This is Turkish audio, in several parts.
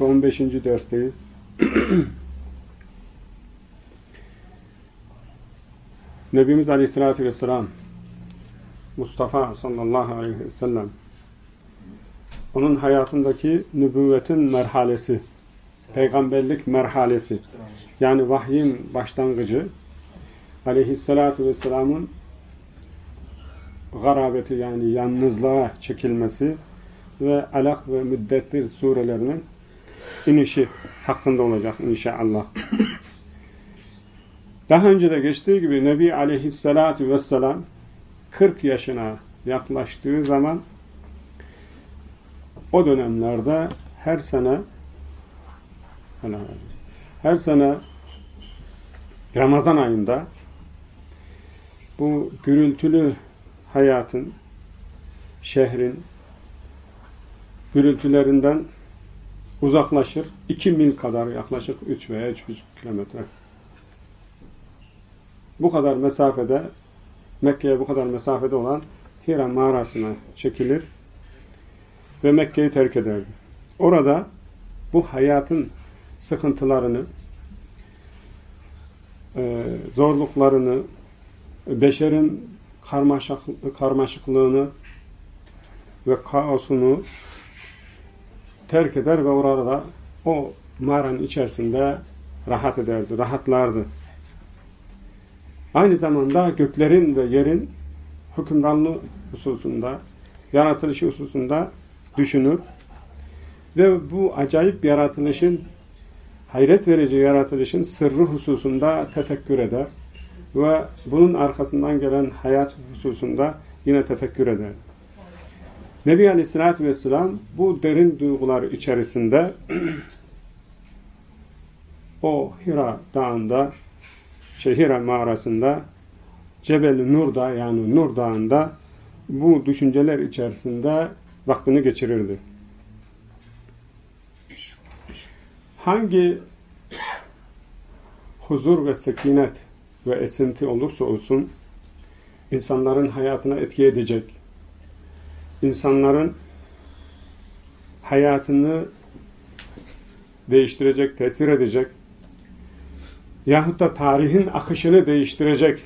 ve 15. dersteyiz. Nebimiz Aleyhisselatü Vesselam Mustafa sallallahu aleyhi ve sellem onun hayatındaki nübüvvetin merhalesi peygamberlik merhalesi yani vahyin başlangıcı aleyhissalatu vesselamın garabeti yani yalnızlığa çekilmesi ve alak ve müddettir surelerinin inişi hakkında olacak inşallah. Daha önce de geçtiği gibi Nebi aleyhissalatu vesselam 40 yaşına yaklaştığı zaman o dönemlerde her sene her sene Ramazan ayında bu gürültülü hayatın, şehrin gürültülerinden uzaklaşır. 2 mil kadar yaklaşık 3 veya 3,5 kilometre. Bu kadar mesafede Mekke'ye bu kadar mesafede olan Hira mağarasına çekilir ve Mekke'yi terk ederdi. Orada bu hayatın sıkıntılarını, e, zorluklarını, beşerin karmaşıklığını ve kaosunu terk eder ve orada o mağaranın içerisinde rahat ederdi, rahatlardı. Aynı zamanda göklerin ve yerin hükümranlığı hususunda, yaratılışı hususunda düşünür ve bu acayip yaratılışın, hayret verici yaratılışın sırrı hususunda tefekkür eder ve bunun arkasından gelen hayat hususunda yine tefekkür eder. Nebi Aleyhisselatü Vesselam bu derin duygular içerisinde o Hira dağında şey Hira mağarasında Cebel Nur'da yani Nur Dağı'nda bu düşünceler içerisinde vaktini geçirirdi. Hangi huzur ve sekinet ve esinti olursa olsun insanların hayatına etki edecek, insanların hayatını değiştirecek, tesir edecek yahut da tarihin akışını değiştirecek,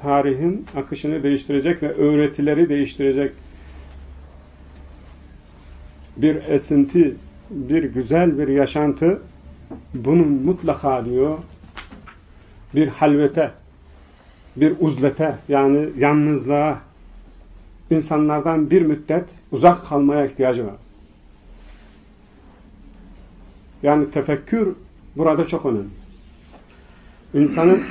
tarihin akışını değiştirecek ve öğretileri değiştirecek bir esinti, bir güzel bir yaşantı bunun mutlaka diyor bir halvete, bir uzlete yani yalnızlığa insanlardan bir müddet uzak kalmaya ihtiyacı var. Yani tefekkür burada çok önemli. İnsanın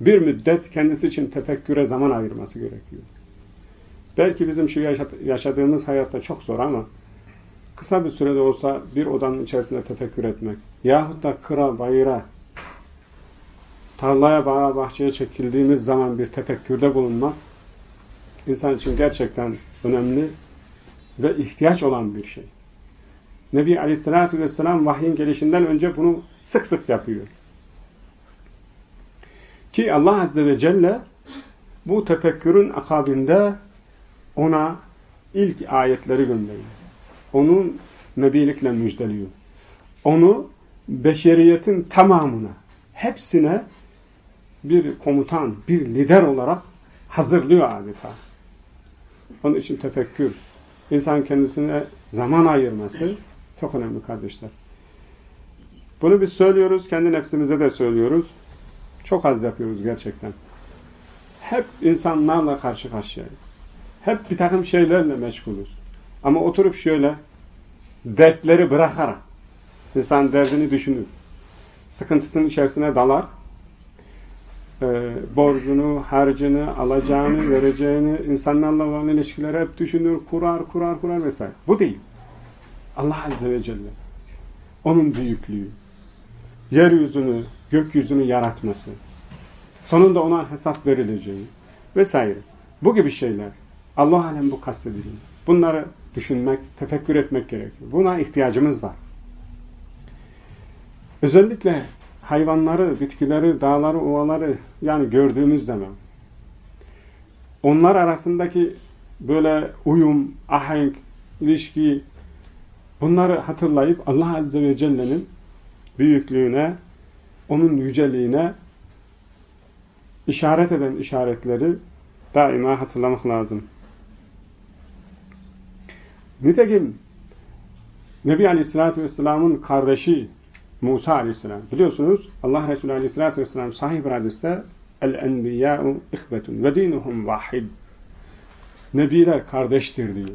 bir müddet kendisi için tefekküre zaman ayırması gerekiyor. Belki bizim şu yaşadığımız hayatta çok zor ama kısa bir sürede olsa bir odanın içerisinde tefekkür etmek yahut da kıra, bayıra, tarlaya, bağa, bahçeye çekildiğimiz zaman bir tefekkürde bulunmak insan için gerçekten önemli ve ihtiyaç olan bir şey. Nebi Aleyhisselatü Vesselam vahyin gelişinden önce bunu sık sık yapıyor. Ki Allah Azze ve Celle bu tefekkürün akabinde ona ilk ayetleri gönderiyor. Onu nebilikle müjdeliyor. Onu beşeriyetin tamamına, hepsine bir komutan, bir lider olarak hazırlıyor adeta. Onun için tefekkür, insan kendisine zaman ayırması çok önemli kardeşler. Bunu biz söylüyoruz, kendi nefsimize de söylüyoruz. Çok az yapıyoruz gerçekten. Hep insanlarla karşı karşıyayız. Hep bir takım şeylerle meşgulüz. Ama oturup şöyle dertleri bırakarak insan derdini düşünür. Sıkıntısının içerisine dalar e, borcunu, harcını, alacağını, vereceğini, insanlarla olan ilişkileri hep düşünür, kurar, kurar, kurar vesaire. Bu değil. Allah Azze ve Celle. Onun büyüklüğü. Yeryüzünü, gökyüzünü yaratması. Sonunda ona hesap verileceği vesaire. Bu gibi şeyler. Allah alem bu kastediliyor. Bunları düşünmek, tefekkür etmek gerekiyor. Buna ihtiyacımız var. Özellikle hayvanları, bitkileri, dağları, ovaları yani gördüğümüz zaman onlar arasındaki böyle uyum, ahenk, ilişki Bunları hatırlayıp Allah Azze ve Celle'nin büyüklüğüne, onun yüceliğine işaret eden işaretleri daima hatırlamak lazım. Nitekim Nebi Aleyhisselatü Vesselam'ın kardeşi Musa Aleyhisselam. Biliyorsunuz Allah Resulü Aleyhisselatü Vesselam sahih bir hadiste El-enbiyâ'u ihbetun ve dinuhum vahid. Nebiler kardeştir diyor.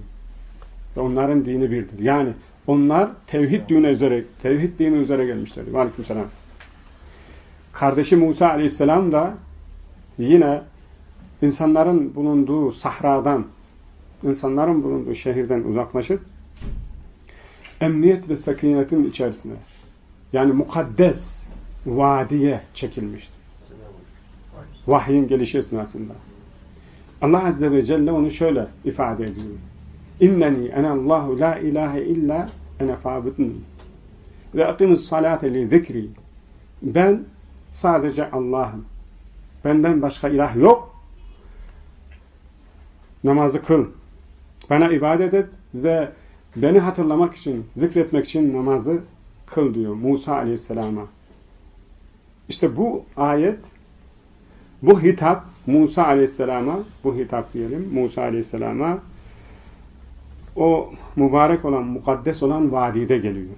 Ve onların dini birdir. Yani onlar tevhid dini üzere, tevhid dini üzere gelmişlerdi. Aleykümselam. Kardeşi Musa Aleyhisselam da yine insanların bulunduğu sahradan, insanların bulunduğu şehirden uzaklaşıp emniyet ve sakinetin içerisine yani mukaddes vadiye çekilmişti. Vahyin gelişi esnasında. Allah Azze ve Celle onu şöyle ifade ediyor. İnneni enallahu la ilahe illa ene fabidni ve akimus salate li zikri ben sadece Allah'ım. Benden başka ilah yok. Namazı kıl. Bana ibadet et ve beni hatırlamak için, zikretmek için namazı kıl diyor Musa aleyhisselama. İşte bu ayet, bu hitap Musa aleyhisselama, bu hitap diyelim Musa aleyhisselama o mübarek olan, mukaddes olan vadide geliyor.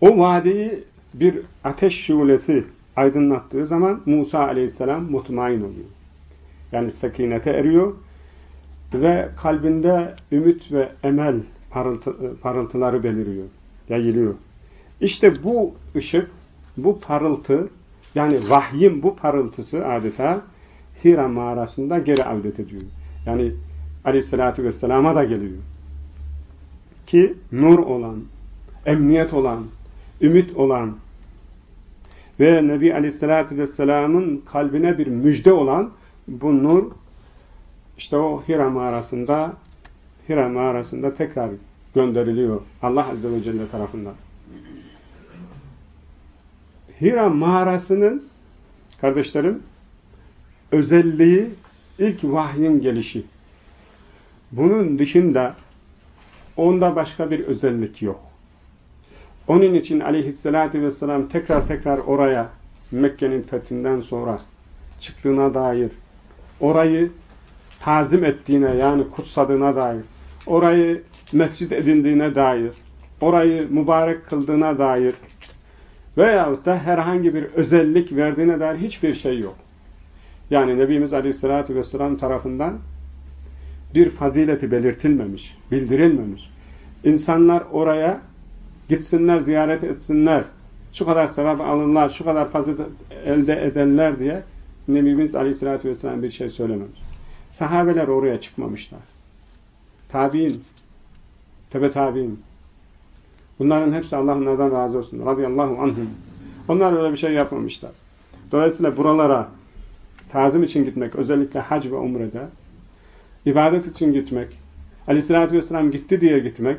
O vadiyi bir ateş şulesi aydınlattığı zaman Musa aleyhisselam mutmain oluyor. Yani sakinete eriyor ve kalbinde ümit ve emel parıltı, parıltıları beliriyor, yayılıyor. İşte bu ışık, bu parıltı, yani vahyin bu parıltısı adeta Hira mağarasında geri avdet ediyor. Yani aleyhissalatü vesselama da geliyor. Ki nur olan, emniyet olan, ümit olan ve Nebi aleyhissalatü vesselamın kalbine bir müjde olan bu nur işte o Hira mağarasında Hira mağarasında tekrar gönderiliyor Allah Azze ve Celle tarafından. Hira mağarasının kardeşlerim özelliği ilk vahyin gelişi. Bunun dışında onda başka bir özellik yok. Onun için aleyhissalatü vesselam tekrar tekrar oraya Mekke'nin fethinden sonra çıktığına dair, orayı tazim ettiğine yani kutsadığına dair, orayı mescit edindiğine dair, orayı mübarek kıldığına dair veyahut da herhangi bir özellik verdiğine dair hiçbir şey yok. Yani Nebimiz Aleyhisselatü Vesselam tarafından bir fazileti belirtilmemiş, bildirilmemiş. İnsanlar oraya gitsinler, ziyaret etsinler, şu kadar sevap alırlar, şu kadar fazilet elde ederler diye Nebimiz Aleyhisselatü Vesselam bir şey söylememiş. Sahabeler oraya çıkmamışlar. Tabi'in, tebe tabi'in. Bunların hepsi Allah onlardan razı olsun. Radıyallahu anhum. Onlar öyle bir şey yapmamışlar. Dolayısıyla buralara tazim için gitmek, özellikle hac ve umrede, ibadet için gitmek, aleyhissalatü vesselam gitti diye gitmek,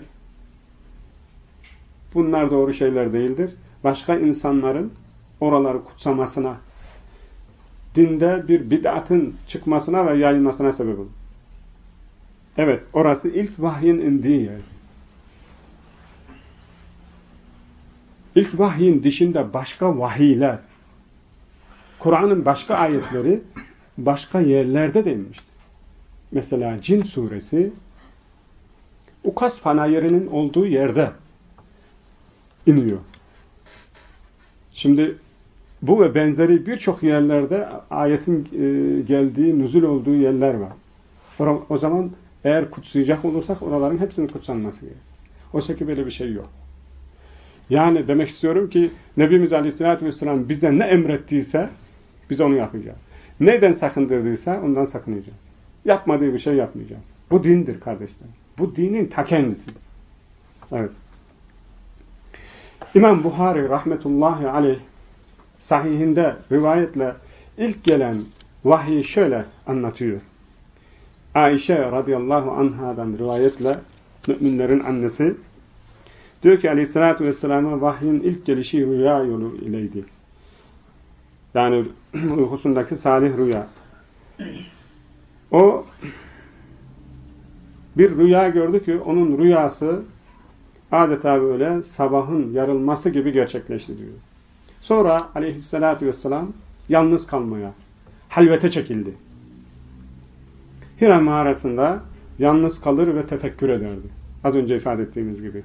bunlar doğru şeyler değildir. Başka insanların oraları kutsamasına, dinde bir bid'atın çıkmasına ve yayılmasına sebep olur. Evet, orası ilk vahyin indiği yer. İlk vahyin dışında başka vahiyler, Kur'an'ın başka ayetleri başka yerlerde de inmiştir. Mesela Cin suresi Ukas panayırının olduğu yerde iniyor. Şimdi bu ve benzeri birçok yerlerde ayetin e, geldiği, nüzul olduğu yerler var. O zaman eğer kutsayacak olursak oraların hepsinin kutsanması gerekir. Oysa ki böyle bir şey yok. Yani demek istiyorum ki Nebimiz Aleyhisselatü Vesselam bize ne emrettiyse biz onu yapacağız. Neden sakındırdıysa ondan sakınacağız. Yapmadığı bir şey yapmayacağız. Bu dindir kardeşler. Bu dinin ta kendisi. Evet. İmam Buhari rahmetullahi aleyh sahihinde rivayetle ilk gelen vahyi şöyle anlatıyor. Ayşe radıyallahu anhadan rivayetle müminlerin annesi diyor ki aleyhissalatü vesselam'a vahyin ilk gelişi rüya yolu ileydi. Yani uykusundaki salih rüya. O bir rüya gördü ki onun rüyası adeta böyle sabahın yarılması gibi gerçekleşti diyor. Sonra aleyhissalatü vesselam yalnız kalmaya, halvete çekildi. Hira mağarasında yalnız kalır ve tefekkür ederdi. Az önce ifade ettiğimiz gibi.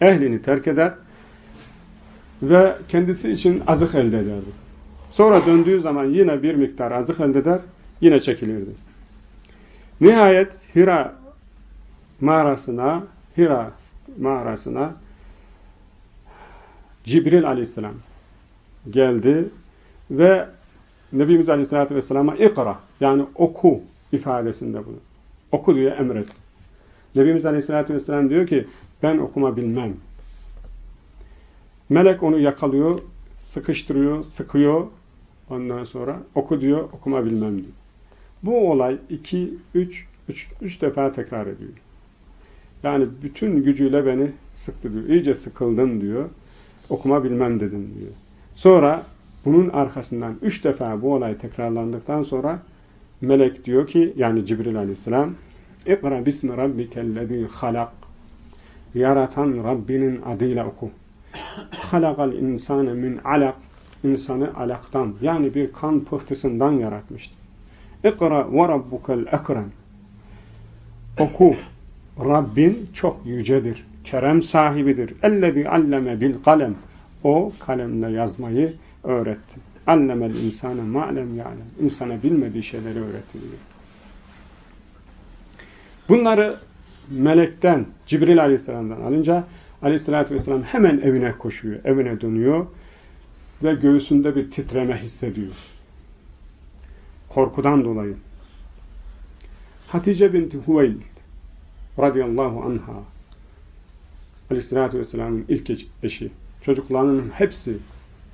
Ehlini terk eder ve kendisi için azık elde ederdi. Sonra döndüğü zaman yine bir miktar azık elde eder, yine çekilirdi. Nihayet Hira mağarasına, Hira mağarasına Cibril aleyhisselam geldi ve Nebimiz aleyhissalatü vesselama ikra yani oku ifadesinde bunu. Oku diye emret. Nebimiz aleyhissalatü vesselam diyor ki ben okuma bilmem. Melek onu yakalıyor, sıkıştırıyor, sıkıyor. Ondan sonra oku diyor, okuma bilmem diyor. Bu olay iki, üç, üç, üç defa tekrar ediyor. Yani bütün gücüyle beni sıktı diyor. İyice sıkıldım diyor. Okuma bilmem dedim diyor. Sonra bunun arkasından üç defa bu olay tekrarlandıktan sonra melek diyor ki yani Cibril aleyhisselam İkra bismi rabbikellezî halak Yaratan Rabbinin adıyla oku. Halakal insane min alak insanı alaktan yani bir kan pıhtısından yaratmıştır. İkra ve rabbukel Oku. Rabbin çok yücedir. Kerem sahibidir. Ellezî alleme bil kalem. O kalemle yazmayı öğretti. Allemel insane ma'lem ya'lem. İnsana bilmediği şeyleri öğretti diyor. Bunları melekten, Cibril aleyhisselamdan alınca aleyhissalatü vesselam hemen evine koşuyor, evine dönüyor ve göğsünde bir titreme hissediyor. Korkudan dolayı. Hatice binti Huveyl radıyallahu anha aleyhissalatü vesselamın ilk eşi. Çocuklarının hepsi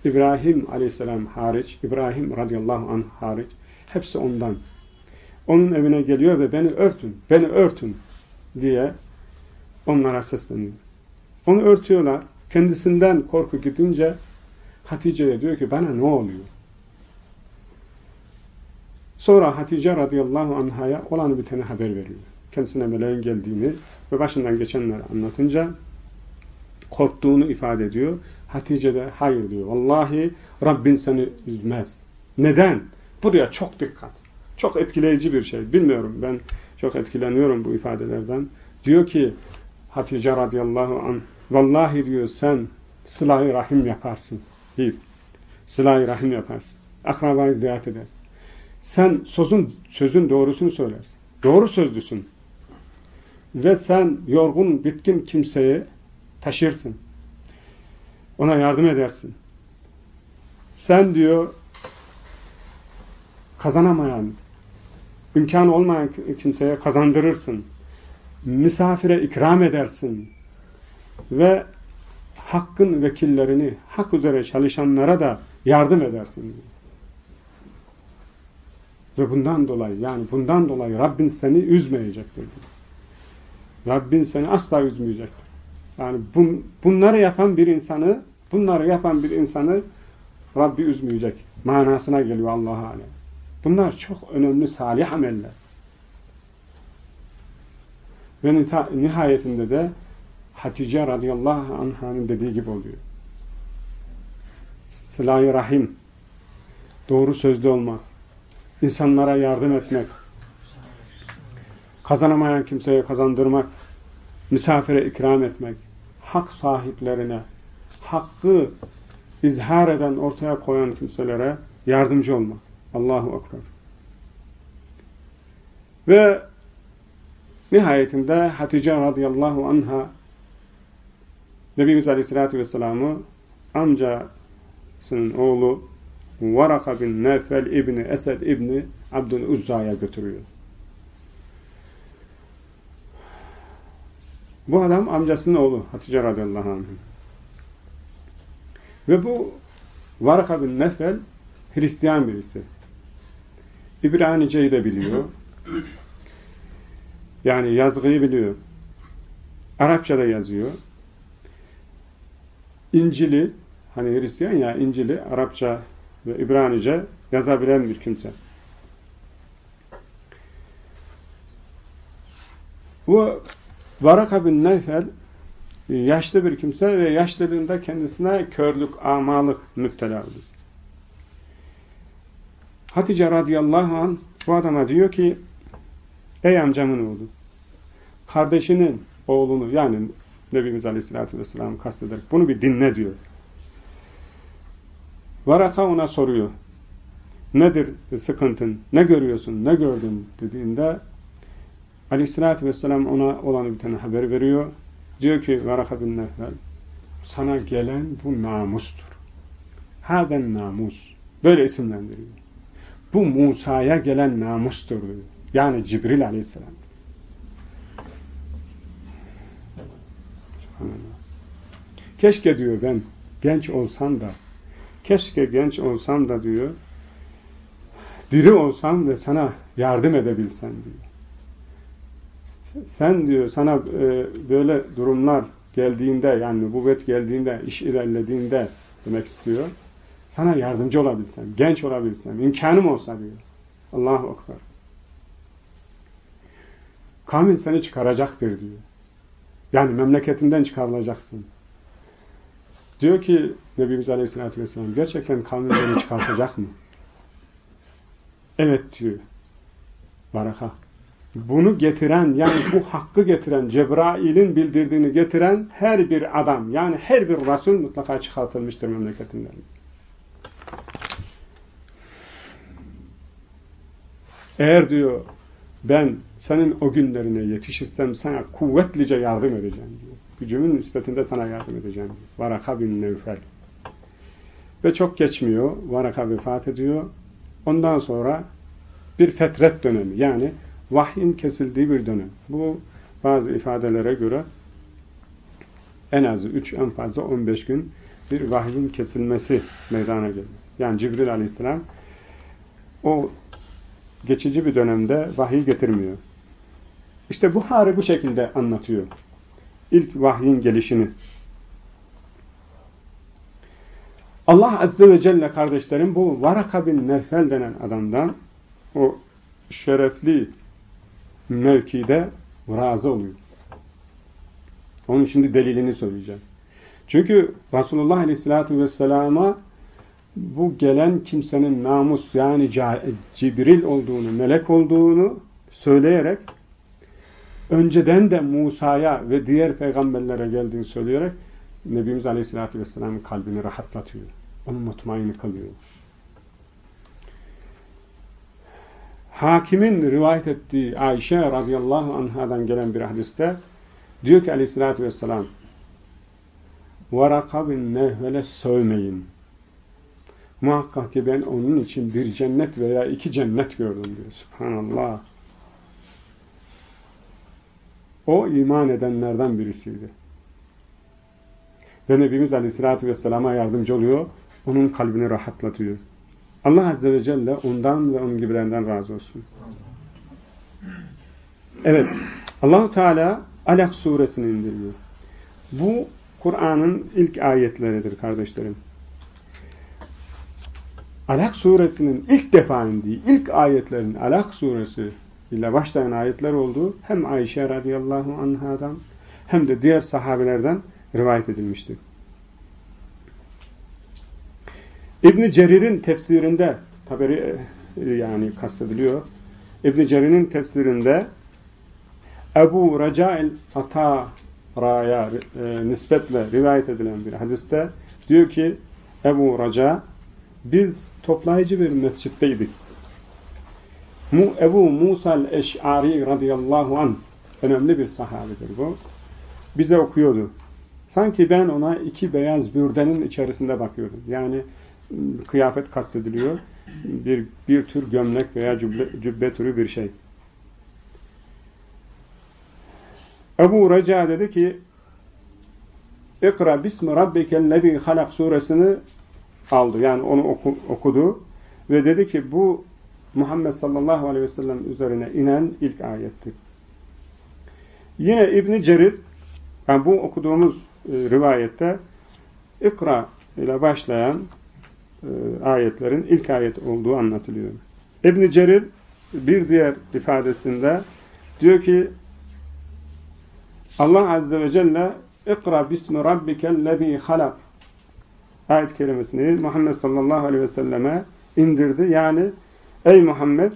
İbrahim aleyhisselam hariç, İbrahim radıyallahu anh hariç, hepsi ondan. Onun evine geliyor ve beni örtün, beni örtün diye onlara sesleniyor. Onu örtüyorlar. Kendisinden korku gidince Hatice'ye diyor ki bana ne oluyor? Sonra Hatice radıyallahu anhaya olanı biteni haber veriyor. Kendisine meleğin geldiğini ve başından geçenleri anlatınca korktuğunu ifade ediyor. Hatice de hayır diyor. Vallahi Rabbin seni üzmez. Neden? Buraya çok dikkat. Çok etkileyici bir şey. Bilmiyorum ben çok etkileniyorum bu ifadelerden. Diyor ki Hatice radıyallahu anh Vallahi diyor sen sıla rahim yaparsın. Bir. sıla rahim yaparsın. Akrabayı ziyaret edersin. Sen sözün, sözün doğrusunu söylersin. Doğru sözlüsün. Ve sen yorgun, bitkin kimseye taşırsın. Ona yardım edersin. Sen diyor kazanamayan, imkan olmayan kimseye kazandırırsın. Misafire ikram edersin. Ve hakkın vekillerini, hak üzere çalışanlara da yardım edersin. Ve bundan dolayı yani bundan dolayı Rabbin seni üzmeyecektir. Rabbin seni asla üzmeyecektir. Yani bun, bunları yapan bir insanı bunları yapan bir insanı Rabbi üzmeyecek manasına geliyor Allah'a alem. Bunlar çok önemli salih ameller. Ve nihayetinde de Hatice radıyallahu anh'ın dediği gibi oluyor. Sıla-i Rahim, doğru sözlü olmak, insanlara yardım etmek, kazanamayan kimseye kazandırmak, misafire ikram etmek, hak sahiplerine, hakkı izhar eden, ortaya koyan kimselere yardımcı olmak. Allahu Ekber. Ve nihayetinde Hatice radıyallahu anha Nebimiz Aleyhisselatü Vesselam'ı amcasının oğlu Varaka bin Nefel İbni Esed İbni Abdül Uzza'ya götürüyor. Bu adam amcasının oğlu Hatice radıyallahu anh. Ve bu Varaka bin Nefel Hristiyan birisi. İbranice'yi de biliyor. Yani yazgıyı biliyor. Arapçada yazıyor. İncil'i, hani Hristiyan ya İncil'i Arapça ve İbranice yazabilen bir kimse. Bu Varaka bin Neyfel yaşlı bir kimse ve yaşlılığında kendisine körlük, amalık müptela oldu. Hatice radıyallahu an bu adama diyor ki ey amcamın oğlu kardeşinin oğlunu yani Nebimiz Aleyhisselatü Vesselam kastederek bunu bir dinle diyor. Varaka ona soruyor. Nedir sıkıntın? Ne görüyorsun? Ne gördün? dediğinde Aleyhisselatü Vesselam ona olan bir tane haber veriyor. Diyor ki Varaka bin Nefel sana gelen bu namustur. Haden namus. Böyle isimlendiriyor. Bu Musa'ya gelen namustur diyor. Yani Cibril Aleyhisselam. Keşke diyor ben genç olsam da keşke genç olsam da diyor diri olsam ve sana yardım edebilsem diyor. Sen diyor sana e, böyle durumlar geldiğinde yani nübüvvet geldiğinde, iş ilerlediğinde demek istiyor. Sana yardımcı olabilsem, genç olabilsem, imkanım olsa diyor. Allahu Ekber. Kavmin seni çıkaracaktır diyor. Yani memleketinden çıkarılacaksın. Diyor ki Nebimiz Aleyhisselatü Vesselam gerçekten kavmin beni çıkartacak mı? Evet diyor. Baraka. Bunu getiren yani bu hakkı getiren Cebrail'in bildirdiğini getiren her bir adam yani her bir Resul mutlaka çıkartılmıştır memleketinden. Eğer diyor ben senin o günlerine yetişirsem sana kuvvetlice yardım edeceğim diyor. Gücümün nispetinde sana yardım edeceğim diyor. Varaka bin Nevfel. Ve çok geçmiyor. Varaka vefat ediyor. Ondan sonra bir fetret dönemi yani vahyin kesildiği bir dönem. Bu bazı ifadelere göre en az 3 en fazla 15 gün bir vahyin kesilmesi meydana geliyor. Yani Cibril aleyhisselam o geçici bir dönemde vahiy getirmiyor. İşte Buhari bu şekilde anlatıyor. İlk vahyin gelişini. Allah Azze ve Celle kardeşlerim bu Varaka bin Nefel denen adamdan o şerefli mevkide razı oluyor. Onun şimdi delilini söyleyeceğim. Çünkü Resulullah Aleyhisselatü Vesselam'a bu gelen kimsenin namus yani Cibril olduğunu, melek olduğunu söyleyerek önceden de Musa'ya ve diğer peygamberlere geldiğini söyleyerek Nebimiz Aleyhisselatü Vesselam'ın kalbini rahatlatıyor. Onu mutmain kılıyor. Hakimin rivayet ettiği Ayşe radıyallahu anhadan gelen bir hadiste diyor ki aleyhissalatü vesselam bin Nehvel'e sövmeyin. Muhakkak ki ben onun için bir cennet veya iki cennet gördüm diyor. Subhanallah. O iman edenlerden birisiydi. Ve Nebimiz Aleyhisselatü Vesselam'a yardımcı oluyor. Onun kalbini rahatlatıyor. Allah Azze ve Celle ondan ve onun gibilerinden razı olsun. Evet. Allahu Teala Alak suresini indiriyor. Bu Kur'an'ın ilk ayetleridir kardeşlerim. Alak suresinin ilk defa indiği, ilk ayetlerin Alak suresi ile başlayan ayetler olduğu hem Ayşe radıyallahu anhadan hem de diğer sahabelerden rivayet edilmiştir. İbn Cerir'in tefsirinde taberi e, yani kastediliyor. İbn Cerir'in tefsirinde Ebu Raca'il Atara'ya e, nispetle rivayet edilen bir hadiste diyor ki Ebu Raca biz toplayıcı bir mescitteydik. Mu Ebu Musa'l Eş'ari radıyallahu an önemli bir sahabedir bu. Bize okuyordu. Sanki ben ona iki beyaz bürdenin içerisinde bakıyordum. Yani kıyafet kastediliyor. Bir, bir tür gömlek veya cübbe, cübbe türü bir şey. Ebu Reca dedi ki İkra bismi rabbikellezî halak suresini aldı. Yani onu oku, okudu ve dedi ki bu Muhammed sallallahu aleyhi ve sellem üzerine inen ilk ayettir. Yine İbn Cerir yani bu okuduğumuz e, rivayette İkra ile başlayan ayetlerin ilk ayet olduğu anlatılıyor. İbn Cerir bir diğer ifadesinde diyor ki Allah Azze ve Celle İkra bismi rabbikellezî halak ayet kelimesini Muhammed sallallahu aleyhi ve selleme indirdi. Yani ey Muhammed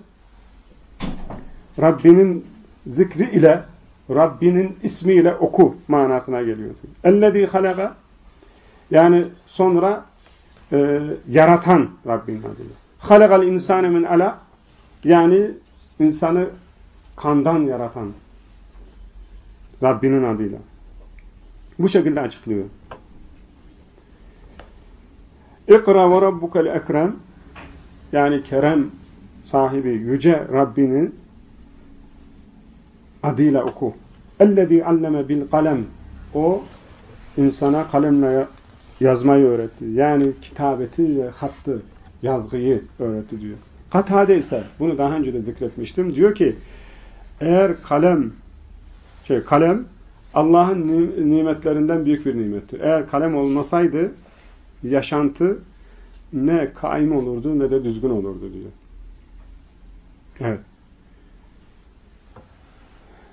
Rabbinin zikri ile Rabbinin ismiyle oku manasına geliyor. Ellezî halaka yani sonra e, yaratan Rabbinin adıyla. Halakal insane min ala yani insanı kandan yaratan Rabbinin adıyla. Bu şekilde açıklıyor. İkra ve rabbukel ekrem yani kerem sahibi yüce Rabbinin adıyla oku. Ellezî alleme bil kalem o insana kalemle yazmayı öğretti. Yani kitabeti ve hattı, yazgıyı öğretti diyor. Katade ise, bunu daha önce de zikretmiştim, diyor ki eğer kalem şey kalem Allah'ın nimetlerinden büyük bir nimettir. Eğer kalem olmasaydı yaşantı ne kaim olurdu ne de düzgün olurdu diyor. Evet.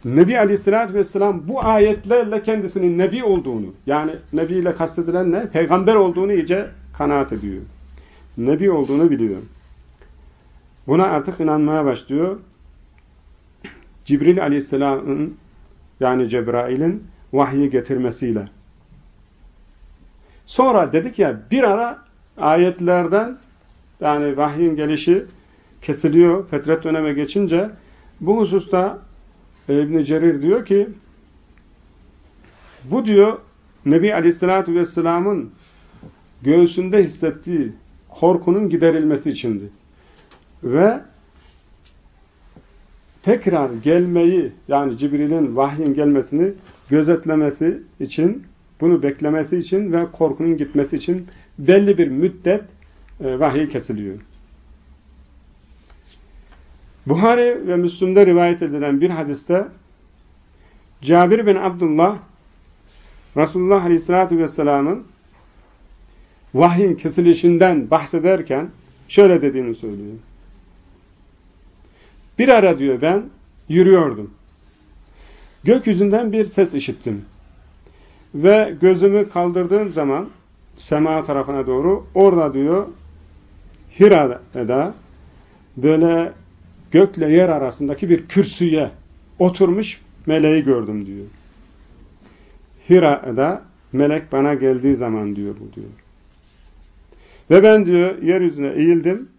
Nebi Aleyhisselatü Vesselam bu ayetlerle kendisinin Nebi olduğunu, yani Nebi ile kastedilen ne? Peygamber olduğunu iyice kanaat ediyor. Nebi olduğunu biliyor. Buna artık inanmaya başlıyor. Cibril Aleyhisselam'ın yani Cebrail'in vahyi getirmesiyle. Sonra dedik ya bir ara ayetlerden yani vahyin gelişi kesiliyor. Fetret döneme geçince bu hususta ibn Cerir diyor ki bu diyor Nebi Aleyhisselatü Vesselam'ın göğsünde hissettiği korkunun giderilmesi içindi. Ve tekrar gelmeyi yani Cibril'in vahyin gelmesini gözetlemesi için bunu beklemesi için ve korkunun gitmesi için belli bir müddet e, vahiy kesiliyor. Buhari ve Müslüm'de rivayet edilen bir hadiste Cabir bin Abdullah Resulullah Aleyhisselatü Vesselam'ın vahyin kesilişinden bahsederken şöyle dediğini söylüyor. Bir ara diyor ben yürüyordum. Gökyüzünden bir ses işittim. Ve gözümü kaldırdığım zaman sema tarafına doğru orada diyor Hira'da böyle gökle yer arasındaki bir kürsüye oturmuş meleği gördüm diyor. Hira'da melek bana geldiği zaman diyor bu diyor. Ve ben diyor yeryüzüne eğildim.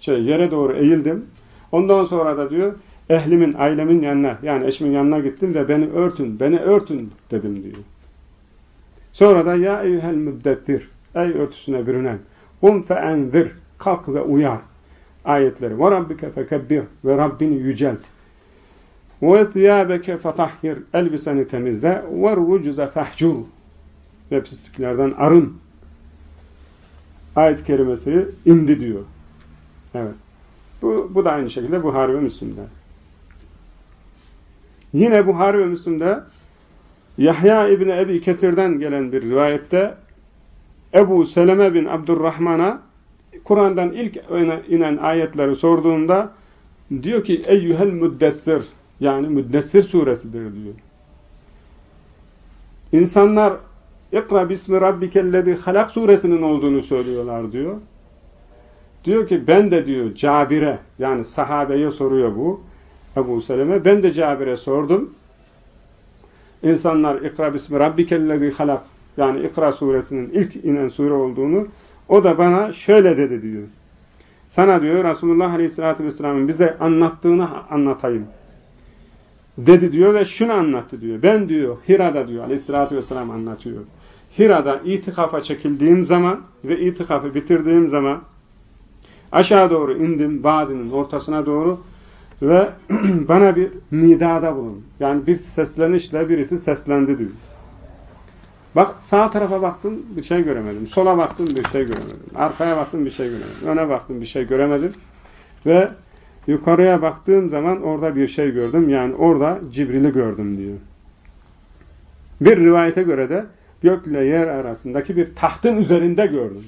Şey yere doğru eğildim. Ondan sonra da diyor ehlimin, ailemin yanına yani eşimin yanına gittim ve beni örtün, beni örtün dedim diyor. Sonra da ya eyyuhel müddettir ey örtüsüne bürünen kum fe enzir kalk ve uyar ayetleri. Rabbike fekebbir ve Rabbini yücelt. Ve thiyâbeke fetahhir elbiseni temizle rucuze fehcur ve pisliklerden arın. Ayet kerimesi indi diyor. Evet. Bu, bu da aynı şekilde Buhari ve Müslüm'de. Yine Buhari ve Müslüm'de Yahya İbni Ebi Kesir'den gelen bir rivayette Ebu Seleme bin Abdurrahman'a Kur'an'dan ilk inen ayetleri sorduğunda diyor ki eyyühel müddessir yani müddessir suresidir diyor. İnsanlar İkra bismi rabbikellezi halak suresinin olduğunu söylüyorlar diyor. Diyor ki ben de diyor Cabir'e yani sahabeye soruyor bu Ebu Seleme. Ben de Cabir'e sordum. İnsanlar İkra bismi rabbikellezi halak yani İkra suresinin ilk inen sure olduğunu o da bana şöyle dedi diyor. Sana diyor Resulullah Aleyhisselatü Vesselam'ın bize anlattığını anlatayım. Dedi diyor ve şunu anlattı diyor. Ben diyor Hira'da diyor Aleyhisselatü Vesselam anlatıyor. Hira'da itikafa çekildiğim zaman ve itikafı bitirdiğim zaman aşağı doğru indim vadinin ortasına doğru ve bana bir nidada bulun. Yani bir seslenişle birisi seslendi diyor. Bak sağ tarafa baktım bir şey göremedim. Sola baktım bir şey göremedim. Arkaya baktım bir şey göremedim. Öne baktım bir şey göremedim. Ve yukarıya baktığım zaman orada bir şey gördüm. Yani orada Cibril'i gördüm diyor. Bir rivayete göre de gökle yer arasındaki bir tahtın üzerinde gördüm.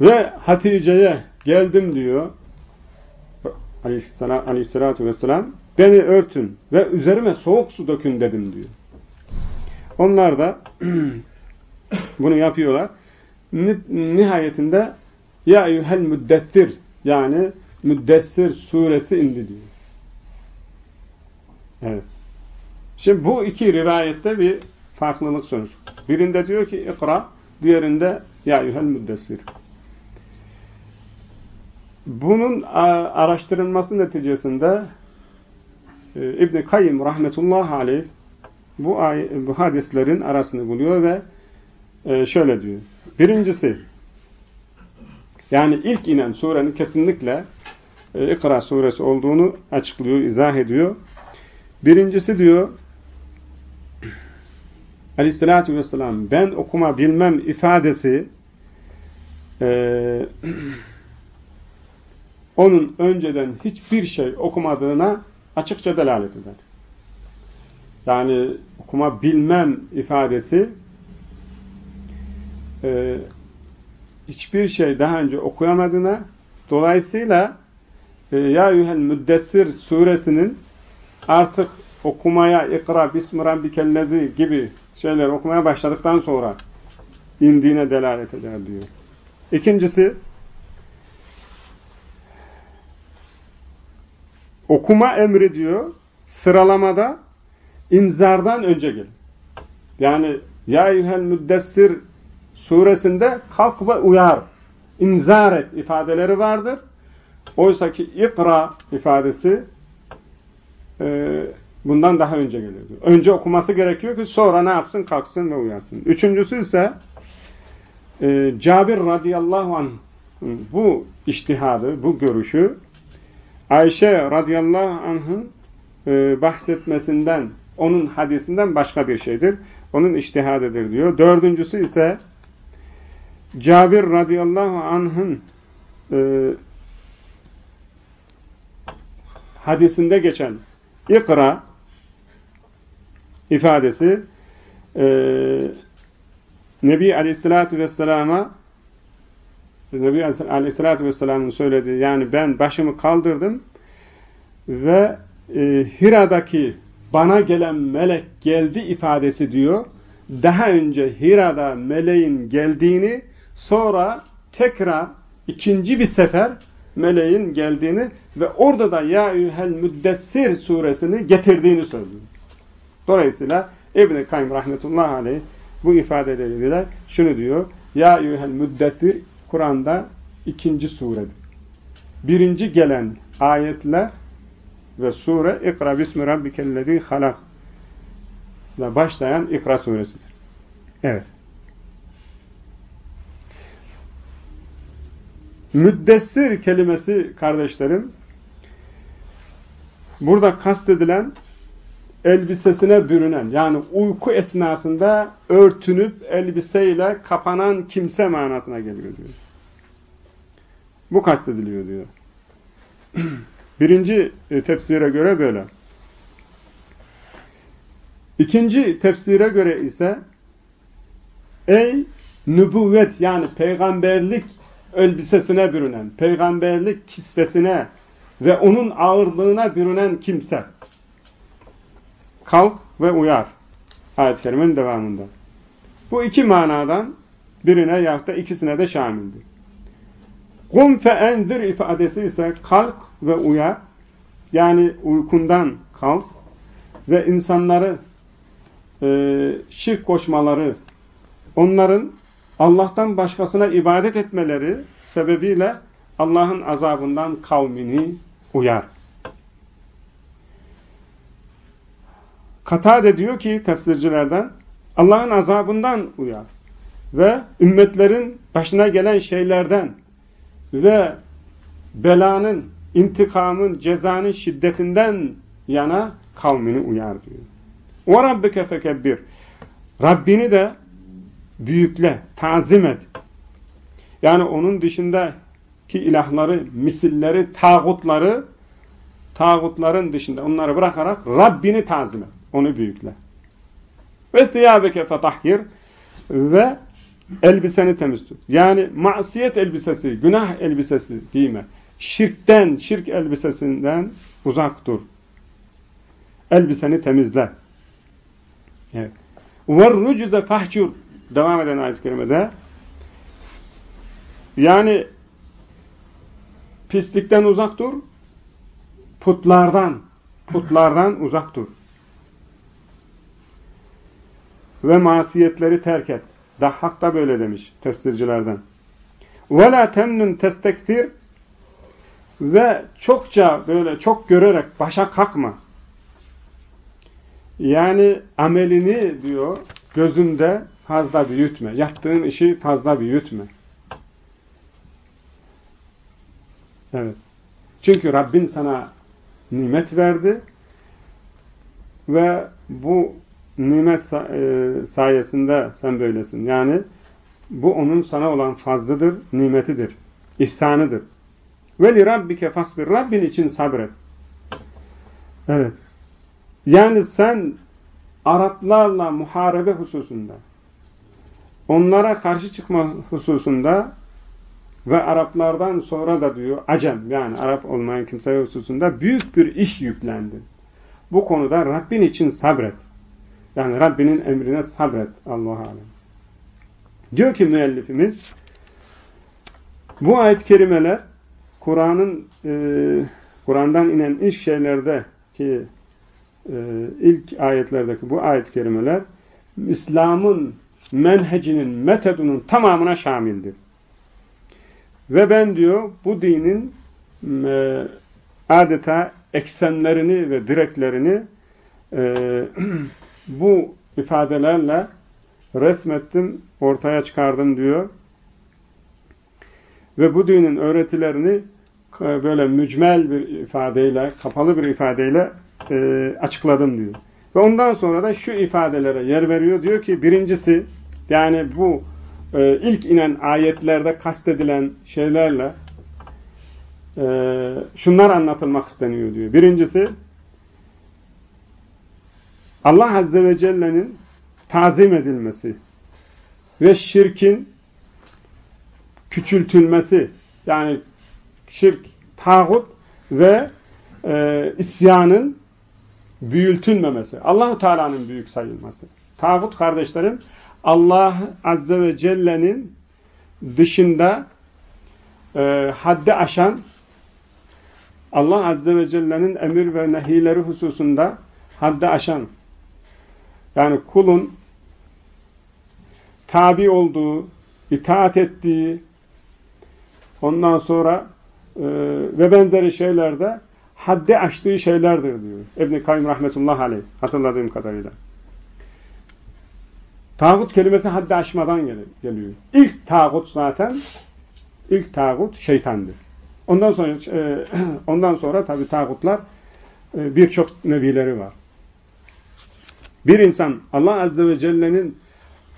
Ve Hatice'ye geldim diyor. Aleyhisselatü vesselam beni örtün ve üzerime soğuk su dökün dedim diyor. Onlar da bunu yapıyorlar. Nihayetinde ya eyyuhel müddettir yani müddessir suresi indi diyor. Evet. Şimdi bu iki rivayette bir farklılık sonuç. Birinde diyor ki ikra, diğerinde ya eyyuhel müddessir. Bunun araştırılması neticesinde e, İbn Kayyim rahmetullahi aleyh bu, bu hadislerin arasını buluyor ve e, şöyle diyor. Birincisi yani ilk inen surenin kesinlikle e, İkra suresi olduğunu açıklıyor, izah ediyor. Birincisi diyor Aleyhisselatü Vesselam ben okuma bilmem ifadesi e, onun önceden hiçbir şey okumadığına açıkça delalet eder. Yani okuma bilmem ifadesi e, hiçbir şey daha önce okuyamadığına dolayısıyla e, Ya Yühel Müddessir suresinin artık okumaya ikra bismi rabbikellezi gibi şeyler okumaya başladıktan sonra indiğine delalet eder diyor. İkincisi okuma emri diyor sıralamada inzardan önce gelir. Yani Ya eyyuhel müddessir suresinde kalk ve uyar, inzar et ifadeleri vardır. Oysa ki ikra ifadesi e, bundan daha önce geliyor. Önce okuması gerekiyor ki sonra ne yapsın? Kalksın ve uyarsın. Üçüncüsü ise e, Cabir radıyallahu anh bu iştihadı, bu görüşü Ayşe radıyallahu anh'ın e, bahsetmesinden, onun hadisinden başka bir şeydir. Onun iştihadıdır diyor. Dördüncüsü ise Cabir radıyallahu anh'ın e, hadisinde geçen ikra ifadesi e, Nebi Aleyhisselatü Vesselam'a Nebi Aleyhisselatü Vesselam'ın söylediği yani ben başımı kaldırdım ve e, Hira'daki bana gelen melek geldi ifadesi diyor. Daha önce Hira'da meleğin geldiğini sonra tekrar ikinci bir sefer meleğin geldiğini ve orada da Ya Eyyuhel Müddessir suresini getirdiğini söylüyor. Dolayısıyla İbn-i Kayyum rahmetullahi aleyh bu ifadeleriyle şunu diyor. Ya Eyyuhel Müddessir Kur'an'da ikinci suredir. Birinci gelen ayetler ve sure İkra bismi rabbikellezi halak ile başlayan İkra suresidir. Evet. Müddessir kelimesi kardeşlerim burada kastedilen elbisesine bürünen yani uyku esnasında örtünüp elbiseyle kapanan kimse manasına geliyor diyor. Bu kastediliyor diyor. Birinci e, tefsire göre böyle. İkinci tefsire göre ise ey nübüvvet yani peygamberlik elbisesine bürünen, peygamberlik kisvesine ve onun ağırlığına bürünen kimse. Kalk ve uyar. Ayet-i devamında. Bu iki manadan birine yahut da ikisine de şamildir. Kum fe endir ifadesi ise kalk ve uyar. Yani uykundan kalk ve insanları e, şirk koşmaları, onların Allah'tan başkasına ibadet etmeleri sebebiyle Allah'ın azabından kavmini uyar. Katade diyor ki tefsircilerden Allah'ın azabından uyar ve ümmetlerin başına gelen şeylerden ve belanın, intikamın, cezanın şiddetinden yana kavmini uyar diyor. O Rabbike fekebbir. Rabbini de büyükle, tazim et. Yani onun dışındaki ilahları, misilleri, tağutları, tağutların dışında onları bırakarak Rabbini tazim et. Onu büyükle. Ve ziyabeke fetahhir ve elbiseni temiz tut. Yani masiyet elbisesi, günah elbisesi giyme. Şirkten, şirk elbisesinden uzak dur. Elbiseni temizle. Evet. وَالرُّجُزَ fahcur Devam eden ayet-i kerimede yani pislikten uzak dur, putlardan, putlardan uzak dur. Ve masiyetleri terk et. Dahhak da böyle demiş tefsircilerden. وَلَا تَمْنُنْ تَسْتَكْثِرْ Ve çokça böyle çok görerek başa kalkma. Yani amelini diyor gözünde fazla büyütme. Yaptığın işi fazla büyütme. Evet. Çünkü Rabbin sana nimet verdi ve bu nimet e, sayesinde sen böylesin. Yani bu onun sana olan fazlıdır, nimetidir, ihsanıdır. Ve li rabbike fasbir. Rabbin için sabret. Evet. Yani sen Araplarla muharebe hususunda, onlara karşı çıkma hususunda ve Araplardan sonra da diyor Acem yani Arap olmayan kimse hususunda büyük bir iş yüklendi. Bu konuda Rabbin için sabret. Yani Rabbinin emrine sabret Allah'a alem. Diyor ki müellifimiz bu ayet-i kerimeler Kur'an'ın e, Kur'an'dan inen ilk şeylerde ki e, ilk ayetlerdeki bu ayet-i kerimeler İslam'ın menhecinin, metodunun tamamına şamildir. Ve ben diyor bu dinin e, adeta eksenlerini ve direklerini e, bu ifadelerle resmettim, ortaya çıkardım diyor. Ve bu dinin öğretilerini e, böyle mücmel bir ifadeyle, kapalı bir ifadeyle e, açıkladım diyor. Ve ondan sonra da şu ifadelere yer veriyor. Diyor ki birincisi yani bu e, ilk inen ayetlerde kastedilen şeylerle e, şunlar anlatılmak isteniyor diyor. Birincisi Allah Azze ve Celle'nin tazim edilmesi ve şirkin küçültülmesi yani şirk, tağut ve e, isyanın büyültülmemesi. Allahu Teala'nın büyük sayılması. Tağut kardeşlerim Allah Azze ve Celle'nin dışında e, haddi aşan Allah Azze ve Celle'nin emir ve nehileri hususunda haddi aşan yani kulun tabi olduğu, itaat ettiği ondan sonra e, ve benzeri şeylerde haddi aştığı şeylerdir diyor. İbn-i Kayyum rahmetullah aleyh hatırladığım kadarıyla. Tağut kelimesi haddi aşmadan geliyor. İlk tağut zaten ilk tağut şeytandır. Ondan sonra e, ondan sonra tabi tağutlar e, birçok nevileri var. Bir insan Allah Azze ve Celle'nin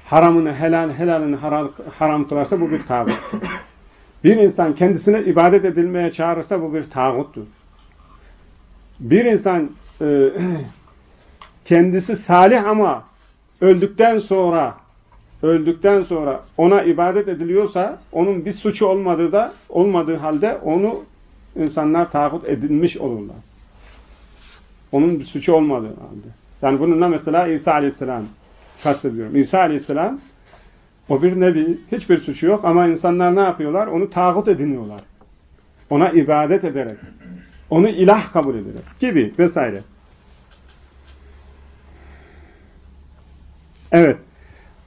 haramını, helal, helalini haram, haram kılarsa bu bir tağuttur. Bir insan kendisine ibadet edilmeye çağırırsa bu bir tağuttur. Bir insan e, kendisi salih ama öldükten sonra öldükten sonra ona ibadet ediliyorsa onun bir suçu olmadığı da olmadığı halde onu insanlar tağut edilmiş olurlar. Onun bir suçu olmadığı halde. Yani bununla mesela İsa Aleyhisselam kastediyorum. İsa Aleyhisselam o bir nebi, hiçbir suçu yok ama insanlar ne yapıyorlar? Onu tağut ediniyorlar. Ona ibadet ederek, onu ilah kabul ederek gibi vesaire. Evet.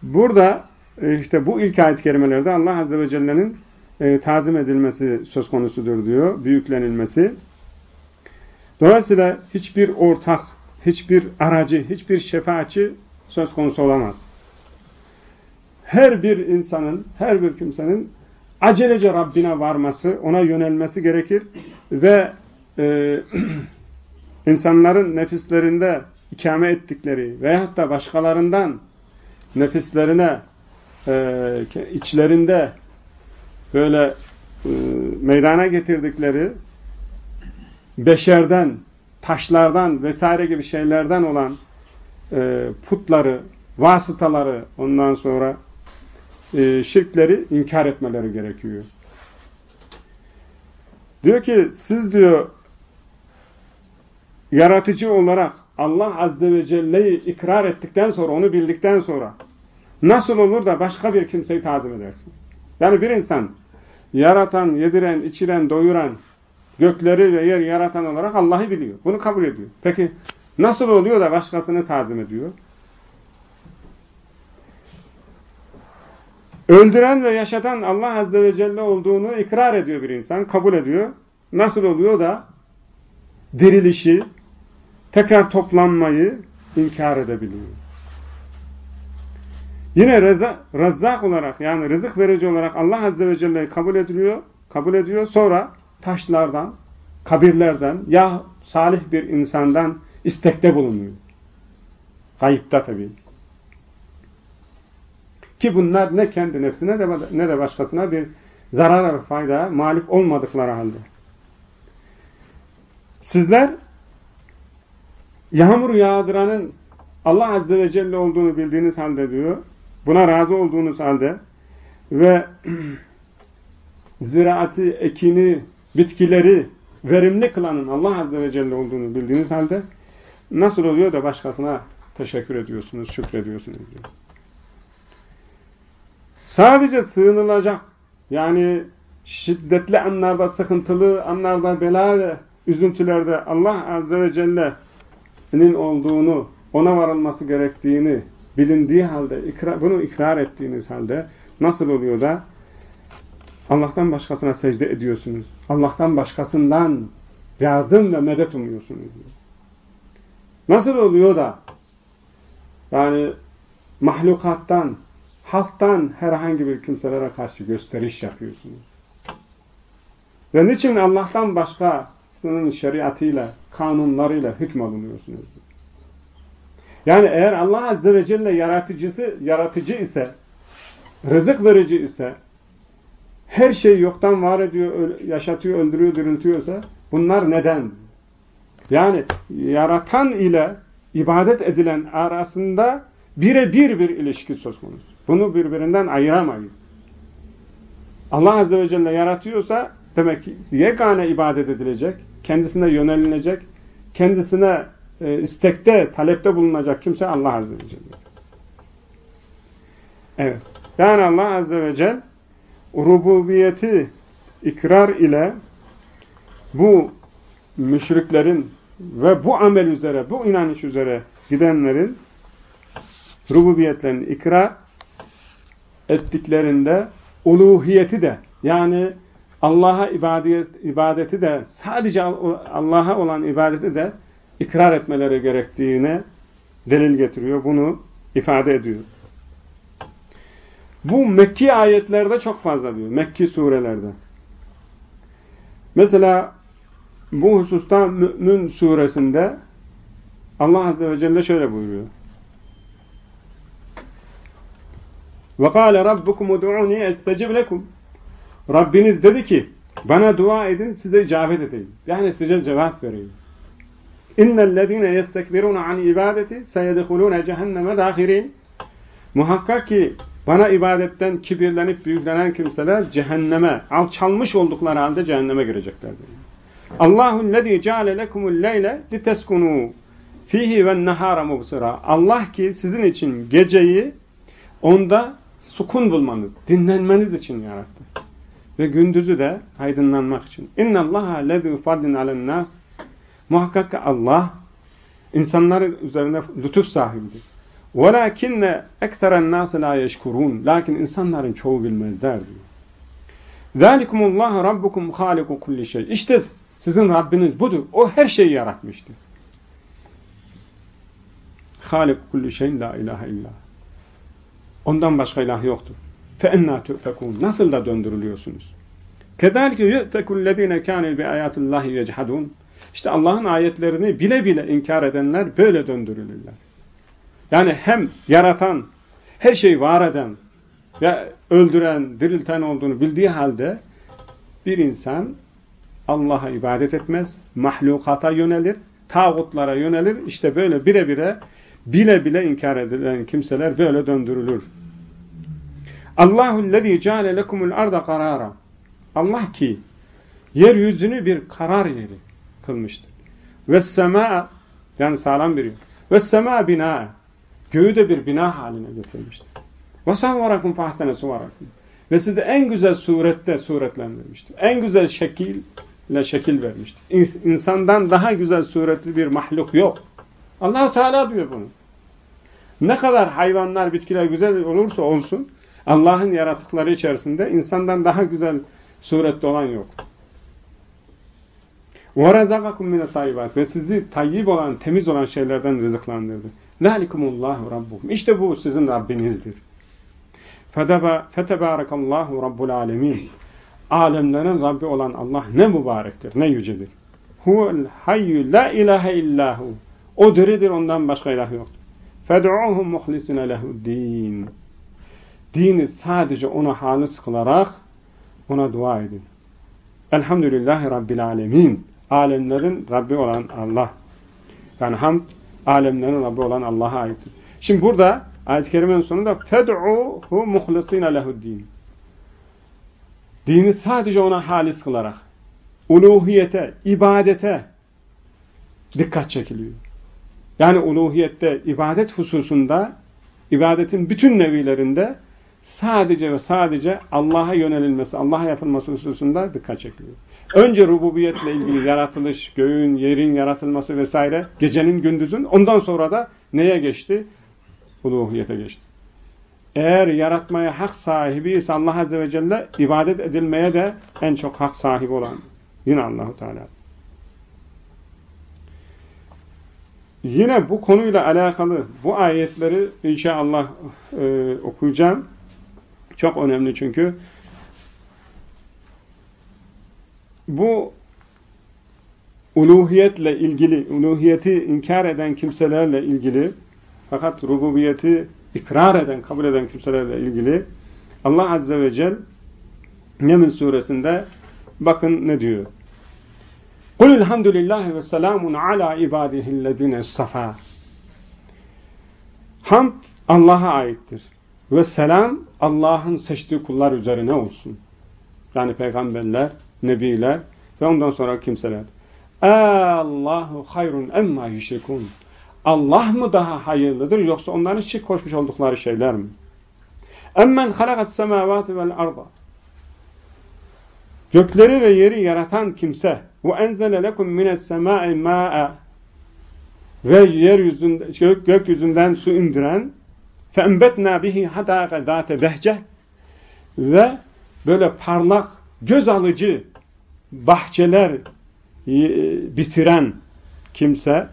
Burada e, işte bu ilk ayet-i kerimelerde Allah Azze ve Celle'nin e, tazim edilmesi söz konusudur diyor. Büyüklenilmesi. Dolayısıyla hiçbir ortak, hiçbir aracı, hiçbir şefaatçi söz konusu olamaz. Her bir insanın, her bir kimsenin acelece Rabbine varması, ona yönelmesi gerekir ve e, insanların nefislerinde ikame ettikleri veyahut da başkalarından nefislerine e, içlerinde böyle e, meydana getirdikleri beşerden, taşlardan vesaire gibi şeylerden olan e, putları, vasıtaları ondan sonra e, şirkleri inkar etmeleri gerekiyor. Diyor ki siz diyor yaratıcı olarak Allah Azze ve Celle'yi ikrar ettikten sonra, onu bildikten sonra nasıl olur da başka bir kimseyi tazim edersiniz? Yani bir insan yaratan, yediren, içiren, doyuran, gökleri ve yer yaratan olarak Allah'ı biliyor. Bunu kabul ediyor. Peki nasıl oluyor da başkasını tazim ediyor? Öldüren ve yaşatan Allah Azze ve Celle olduğunu ikrar ediyor bir insan, kabul ediyor. Nasıl oluyor da dirilişi, tekrar toplanmayı inkar edebiliyor. Yine reza, rezzak olarak yani rızık verici olarak Allah Azze ve Celle'yi kabul ediliyor, kabul ediyor. Sonra taşlardan, kabirlerden ya salih bir insandan istekte bulunuyor. Kayıpta tabii. Ki bunlar ne kendi nefsine de, ne de başkasına bir zarar ve fayda malik olmadıkları halde. Sizler yağmur yağdıranın Allah Azze ve Celle olduğunu bildiğiniz halde diyor, buna razı olduğunuz halde ve ziraati, ekini, bitkileri verimli kılanın Allah Azze ve Celle olduğunu bildiğiniz halde nasıl oluyor da başkasına teşekkür ediyorsunuz, şükrediyorsunuz diyor. Sadece sığınılacak yani şiddetli anlarda, sıkıntılı anlarda, bela ve üzüntülerde Allah Azze ve Celle'nin olduğunu, ona varılması gerektiğini bilindiği halde, bunu ikrar ettiğiniz halde nasıl oluyor da Allah'tan başkasına secde ediyorsunuz. Allah'tan başkasından yardım ve medet umuyorsunuz. Nasıl oluyor da yani mahlukattan, halktan herhangi bir kimselere karşı gösteriş yapıyorsunuz? Ve niçin Allah'tan başkasının şeriatıyla, kanunlarıyla hükmolunuyorsunuz? Yani eğer Allah Azze ve Celle yaratıcısı, yaratıcı ise, rızık verici ise, her şeyi yoktan var ediyor, yaşatıyor, öldürüyor, diriltiyorsa bunlar neden? Yani yaratan ile ibadet edilen arasında birebir bir ilişki söz konusu. Bunu birbirinden ayıramayız. Allah Azze ve Celle yaratıyorsa demek ki yegane ibadet edilecek, kendisine yönelilecek, kendisine e, istekte, talepte bulunacak kimse Allah Azze ve Celle. Evet. Yani Allah Azze ve Celle rububiyeti ikrar ile bu müşriklerin ve bu amel üzere, bu inanış üzere gidenlerin rububiyetlerini ikrar ettiklerinde uluhiyeti de yani Allah'a ibadet, ibadeti de sadece Allah'a olan ibadeti de ikrar etmeleri gerektiğine delil getiriyor. Bunu ifade ediyor. Bu Mekki ayetlerde çok fazla diyor. Mekki surelerde. Mesela bu hususta Mü'min suresinde Allah Azze ve Celle şöyle buyuruyor. وَقَالَ رَبُّكُمُ دُعُونِي اَسْتَجِبْ لَكُمْ Rabbiniz dedi ki bana dua edin size icabet edeyim. Yani size cevap vereyim. اِنَّ الَّذ۪ينَ يَسْتَكْبِرُونَ عَنْ اِبَادَتِ سَيَدْخُلُونَ cehenneme دَاخِرِينَ Muhakkak ki bana ibadetten kibirlenip büyüklenen kimseler cehenneme, alçalmış oldukları halde cehenneme gireceklerdir. Allahu lezî ceale lekumul leyle liteskunû fihi ve nehâra mubsira. Allah ki sizin için geceyi onda sukun bulmanız, dinlenmeniz için yarattı. Ve gündüzü de aydınlanmak için. İnna Allaha lezî fadlin alen nas. Muhakkak Allah insanların üzerine lütuf sahibidir. وَلَاكِنَّ اَكْثَرَ النَّاسِ لَا يَشْكُرُونَ Lakin insanların çoğu bilmezler diyor. ذَٰلِكُمُ اللّٰهُ رَبُّكُمْ خَالِقُ كُلِّ şey. İşte sizin Rabbiniz budur. O her şeyi yaratmıştır. Halik kulli şeyin la ilahe illa. Ondan başka ilah yoktur. فَاَنَّا تُؤْفَكُونَ Nasıl da döndürülüyorsunuz? كَذَٰلِكَ يُؤْفَكُ الَّذ۪ينَ كَانُوا بِآيَاتِ اللّٰهِ يَجْحَدُونَ İşte Allah'ın ayetlerini bile bile inkar edenler böyle döndürülürler. Yani hem yaratan, her şeyi var eden ve öldüren, dirilten olduğunu bildiği halde bir insan Allah'a ibadet etmez, mahlukata yönelir, tağutlara yönelir. İşte böyle bire bire, bile bile inkar edilen kimseler böyle döndürülür. Allahu lezî ceale lekumul arda karara. Allah ki yeryüzünü bir karar yeri kılmıştır. Ve sema Yani sağlam bir yol. Ve sema bina. Göğü de bir bina haline getirmiştir. Ve savvarakum fahsene suvarakum. Ve sizi en güzel surette suretlendirmiştir. En güzel şekille şekil vermiştir. İnsandan daha güzel suretli bir mahluk yok. Allahu Teala diyor bunu. Ne kadar hayvanlar, bitkiler güzel olursa olsun Allah'ın yaratıkları içerisinde insandan daha güzel surette olan yok. وَرَزَقَكُمْ مِنَ الطَّيِّبَاتِ Ve sizi tayyib olan, temiz olan şeylerden rızıklandırdı. Zalikumullahu rabbukum. İşte bu sizin Rabbinizdir. Fetebârekallahu rabbul alemin. Alemlerin Rabbi olan Allah ne mübarektir, ne yücedir. Huvel hayyü la ilahe illahu. O diridir, ondan başka ilah yoktur. Fed'uhum muhlisine lehuddin. Dini sadece ona halis kılarak ona dua edin. Elhamdülillahi Rabbil alemin. Alemlerin Rabbi olan Allah. Yani hamd alemlerin Rabbi olan Allah'a aittir. Şimdi burada ayet-i kerimenin sonunda فَدْعُوهُ مُخْلِصِينَ لَهُ din. Dini sadece ona halis kılarak uluhiyete, ibadete dikkat çekiliyor. Yani uluhiyette, ibadet hususunda, ibadetin bütün nevilerinde sadece ve sadece Allah'a yönelilmesi, Allah'a yapılması hususunda dikkat çekiliyor. Önce rububiyetle ilgili yaratılış, göğün, yerin yaratılması vesaire, gecenin, gündüzün, ondan sonra da neye geçti? Uluhiyete geçti. Eğer yaratmaya hak sahibi ise Allah Azze ve Celle, ibadet edilmeye de en çok hak sahibi olan yine Allahu Teala. Yine bu konuyla alakalı bu ayetleri inşallah e, okuyacağım. Çok önemli çünkü. Bu uluhiyetle ilgili, uluhiyeti inkar eden kimselerle ilgili fakat rububiyeti ikrar eden, kabul eden kimselerle ilgili Allah Azze ve Celle Neml suresinde bakın ne diyor. Kul elhamdülillahi ve selamun ala ibadihillezine istafa. Hamd Allah'a aittir. Ve selam Allah'ın seçtiği kullar üzerine olsun. Yani peygamberler, nebiler ve ondan sonra kimseler. Allahu hayrun emma yüşrikun. Allah mı daha hayırlıdır yoksa onların şirk koşmuş oldukları şeyler mi? Emmen halakat semavati vel arda. Gökleri ve yeri yaratan kimse ve enzele lekum mines semai ma'a ve yeryüzünde gök, gökyüzünden su indiren fembetna bihi hadaka zate behce ve böyle parlak göz alıcı bahçeler e, bitiren kimse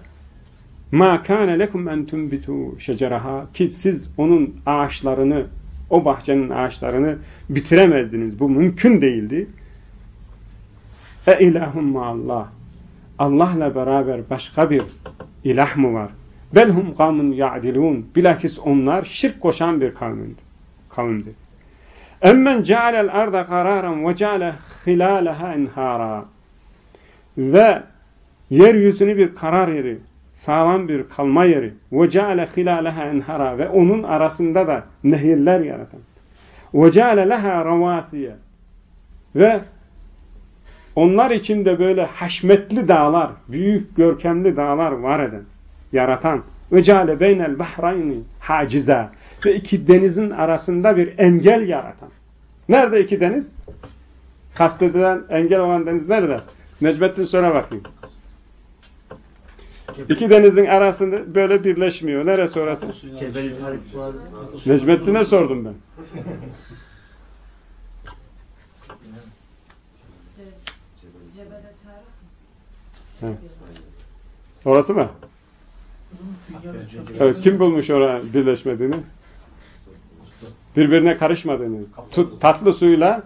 ma kana lekum en tunbitu şeceraha ki siz onun ağaçlarını o bahçenin ağaçlarını bitiremezdiniz. Bu mümkün değildi. E ilahum Allah. Allah'la beraber başka bir ilah mı var? Belhum kavmun ya'dilun. Bilakis onlar şirk koşan bir kavimdir. kavimdir. Emmen cealel arda kararan ve ceale hilaleha enhara. Ve yeryüzünü bir karar yeri, sağlam bir kalma yeri. Ve ceale hilaleha enhara. Ve onun arasında da nehirler yaratan. Ve ceale leha ravasiye. Ve onlar için de böyle haşmetli dağlar, büyük görkemli dağlar var eden, yaratan. Ve cale beynel bahrayni haciza. Ve iki denizin arasında bir engel yaratan. Nerede iki deniz? Kastedilen engel olan deniz nerede? Necmettin söyle bakayım. İki denizin arasında böyle birleşmiyor. Neresi orası? Necmettin'e sordum ben. Evet. Orası mı? Evet, kim bulmuş orada birleşmediğini? Birbirine karışmadığını. Tut, tatlı suyla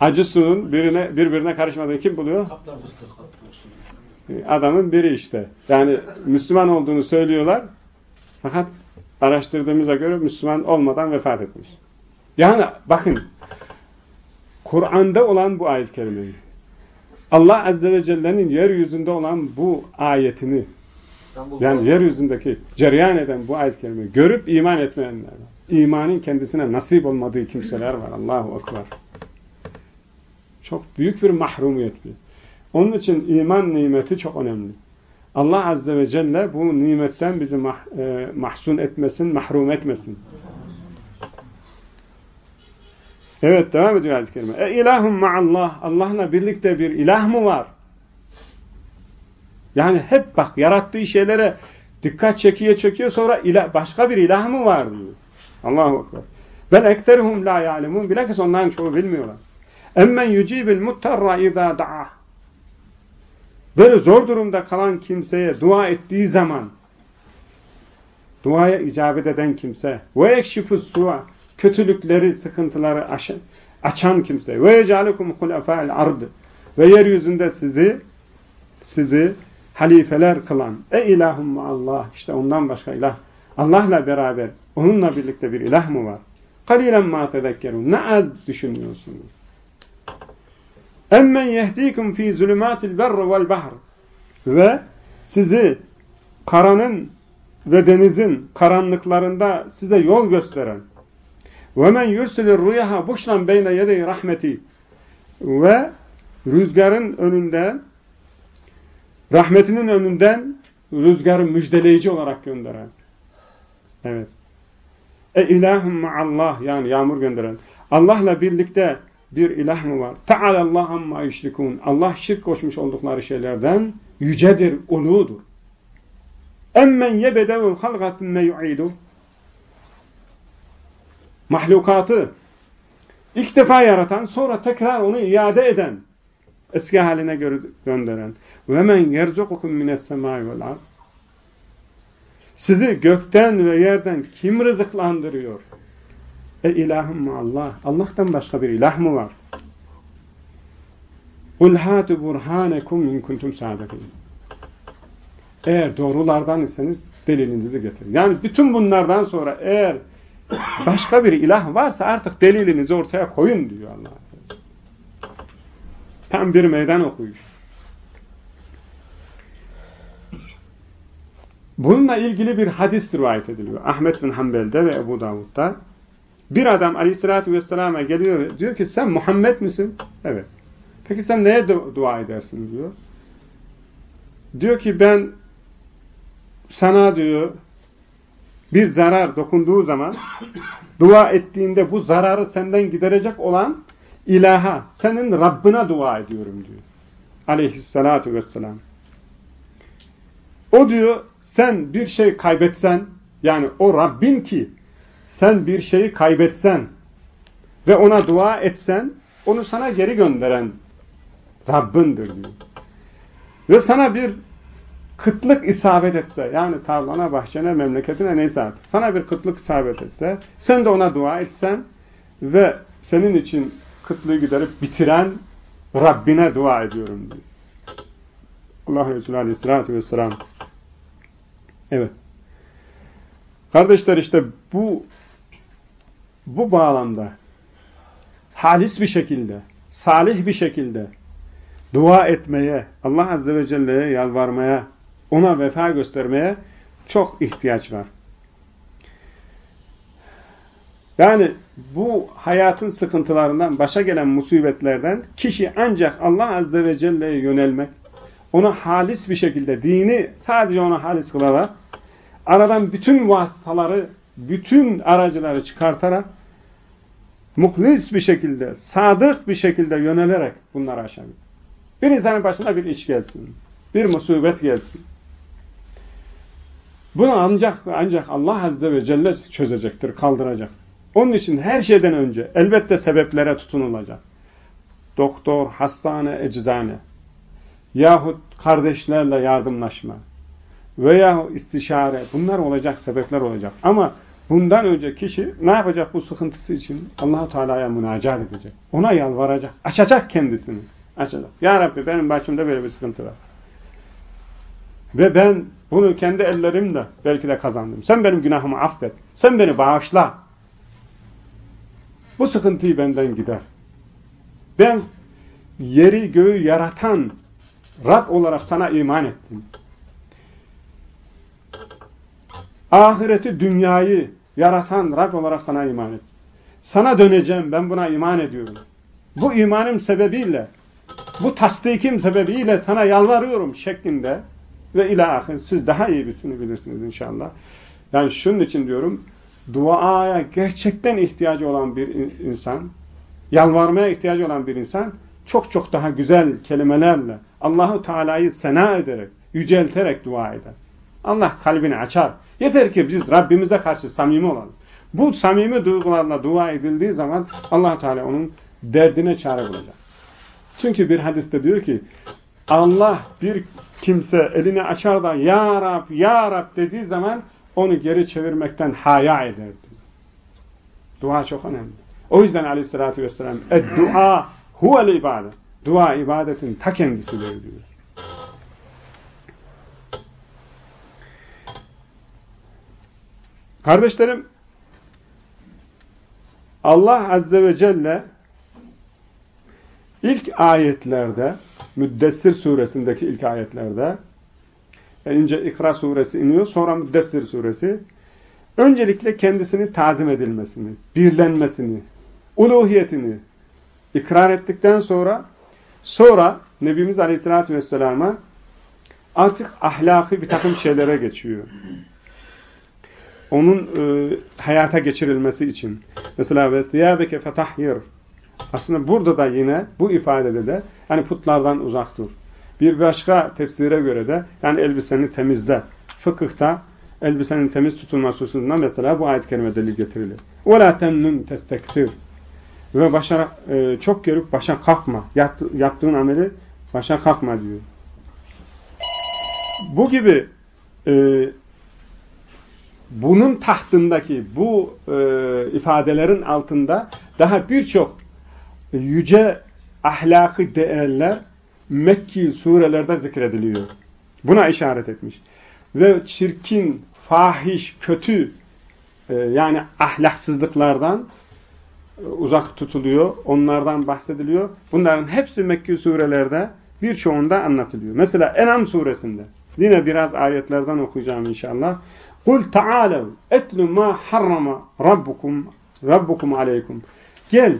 acı suyun birine, birbirine karışmadığını kim buluyor? Adamın biri işte. Yani Müslüman olduğunu söylüyorlar. Fakat araştırdığımıza göre Müslüman olmadan vefat etmiş. Yani bakın Kur'an'da olan bu ayet kelimeyi Allah Azze ve Celle'nin yeryüzünde olan bu ayetini yani yeryüzündeki cereyan eden bu ayet kelime görüp iman etmeyenler var. İmanın kendisine nasip olmadığı kimseler var. Allahu Ekber. Çok büyük bir mahrumiyet bir. Onun için iman nimeti çok önemli. Allah Azze ve Celle bu nimetten bizi mah, e, mahzun etmesin, mahrum etmesin. Evet devam ediyor ayet-i kerime. E ilahum ma'allah. Allah'la birlikte bir ilah mı var? Yani hep bak yarattığı şeylere dikkat çekiyor çekiyor sonra ilah, başka bir ilah mı var diyor. Allahu Ekber. Bel ekterhum la ya'lemun. Bilakis onların çoğu bilmiyorlar. Emmen yucibil muttarra izâ da'a. Böyle zor durumda kalan kimseye dua ettiği zaman duaya icabet eden kimse ve ekşifus su'a kötülükleri, sıkıntıları açan kimse ve yecalekum hulefâ'l ard ve yeryüzünde sizi sizi halifeler kılan e ilahum Allah işte ondan başka ilah Allah'la beraber onunla birlikte bir ilah mı var? Kalilen ma tezekkerun. Ne az düşünüyorsunuz. Emmen yehdikum fi zulümatil berri vel bahr. Ve sizi karanın ve denizin karanlıklarında size yol gösteren ve men yursilir riyaha buşran beyne yedey rahmeti ve rüzgarın önünden rahmetinin önünden rüzgarı müjdeleyici olarak gönderen. Evet. E ilahum ma'allah yani yağmur gönderen. Allah'la birlikte bir ilah mı var? Teala amma yüşrikun. Allah şirk koşmuş oldukları şeylerden yücedir, uludur. Emmen yebedevul halgatun me yu'idu. Mahlukatı ilk defa yaratan, sonra tekrar onu iade eden, eski haline göre gönderen. Ve men yerzukukum mines semai vel ard. Sizi gökten ve yerden kim rızıklandırıyor? E ilahım Allah. Allah'tan başka bir ilah mı var? Kul hatu burhanekum in kuntum sadikin. Eğer doğrulardan iseniz delilinizi getirin. Yani bütün bunlardan sonra eğer başka bir ilah varsa artık delilinizi ortaya koyun diyor Allah. Tam bir meydan okuyuş. Bununla ilgili bir hadis rivayet ediliyor. Ahmet bin Hanbel'de ve Ebu Davud'da. Bir adam aleyhissalatü vesselam'a geliyor diyor ki sen Muhammed misin? Evet. Peki sen neye dua edersin diyor. Diyor ki ben sana diyor bir zarar dokunduğu zaman dua ettiğinde bu zararı senden giderecek olan ilaha, senin Rabbine dua ediyorum diyor. Aleyhissalatu vesselam. O diyor sen bir şey kaybetsen yani o Rabbin ki sen bir şeyi kaybetsen ve ona dua etsen onu sana geri gönderen Rabbindir diyor. Ve sana bir kıtlık isabet etse yani tarlana, bahçene, memleketine neyse artık sana bir kıtlık isabet etse sen de ona dua etsen ve senin için kıtlığı giderip bitiren Rabbine dua ediyorum diyor. Allah Resulü Aleyhisselatü Vesselam Evet. Kardeşler işte bu bu bağlamda halis bir şekilde, salih bir şekilde dua etmeye, Allah Azze ve Celle'ye yalvarmaya, ona vefa göstermeye çok ihtiyaç var. Yani bu hayatın sıkıntılarından, başa gelen musibetlerden kişi ancak Allah Azze ve Celle'ye yönelmek, ona halis bir şekilde, dini sadece ona halis kılarak, aradan bütün vasıtaları, bütün aracıları çıkartarak, muhlis bir şekilde, sadık bir şekilde yönelerek bunları aşabilir. Bir insanın başına bir iş gelsin, bir musibet gelsin. Bunu ancak ancak Allah Azze ve Celle çözecektir, kaldıracaktır. Onun için her şeyden önce elbette sebeplere tutunulacak. Doktor, hastane, eczane yahut kardeşlerle yardımlaşma veya istişare bunlar olacak, sebepler olacak. Ama bundan önce kişi ne yapacak bu sıkıntısı için? Allahu Teala'ya münacat edecek. Ona yalvaracak. Açacak kendisini. Açacak. Ya Rabbi benim başımda böyle bir sıkıntı var. Ve ben bunu kendi ellerimle belki de kazandım. Sen benim günahımı affet. Sen beni bağışla. Bu sıkıntıyı benden gider. Ben yeri göğü yaratan Rab olarak sana iman ettim. Ahireti, dünyayı yaratan Rab olarak sana iman ettim. Sana döneceğim, ben buna iman ediyorum. Bu imanım sebebiyle, bu tasdikim sebebiyle sana yalvarıyorum şeklinde ve ilahir. Siz daha iyi iyisini bilirsiniz inşallah. Yani şunun için diyorum, duaya gerçekten ihtiyacı olan bir insan, yalvarmaya ihtiyacı olan bir insan, çok çok daha güzel kelimelerle, Allahu Teala'yı sena ederek, yücelterek dua eder. Allah kalbini açar. Yeter ki biz Rabbimize karşı samimi olalım. Bu samimi duygularla dua edildiği zaman allah Teala onun derdine çare bulacak. Çünkü bir hadiste diyor ki Allah bir kimse elini açar da Ya Rab, Ya Rab dediği zaman onu geri çevirmekten haya eder. Dua çok önemli. O yüzden aleyhissalatü vesselam dua huvel ibadet. Dua ibadetin ta kendisidir diyor. Kardeşlerim Allah Azze ve Celle ilk ayetlerde Müddessir suresindeki ilk ayetlerde önce İkra suresi iniyor sonra Müddessir suresi öncelikle kendisini tazim edilmesini, birlenmesini, uluhiyetini ikrar ettikten sonra sonra Nebimiz Aleyhisselatü Vesselam'a artık ahlaki bir takım şeylere geçiyor onun e, hayata geçirilmesi için. Mesela ve thiyâbeke fetahhir. Aslında burada da yine bu ifadede de yani putlardan uzak dur. Bir başka tefsire göre de yani elbiseni temizle. Fıkıhta elbisenin temiz tutulması hususunda mesela bu ayet-i kerime delil getirilir. وَلَا تَمْنُنْ تَسْتَكْثِرْ Ve başa, e, çok görüp başa kalkma. Yapt, yaptığın ameli başa kalkma diyor. Bu gibi e, bunun tahtındaki bu e, ifadelerin altında daha birçok yüce ahlaki değerler Mekki surelerde zikrediliyor. Buna işaret etmiş. Ve çirkin, fahiş, kötü e, yani ahlaksızlıklardan e, uzak tutuluyor. Onlardan bahsediliyor. Bunların hepsi Mekki surelerde birçoğunda anlatılıyor. Mesela Enam suresinde yine biraz ayetlerden okuyacağım inşallah. Kul ta'alev etlu ma harrama rabbukum rabbukum aleykum. Gel,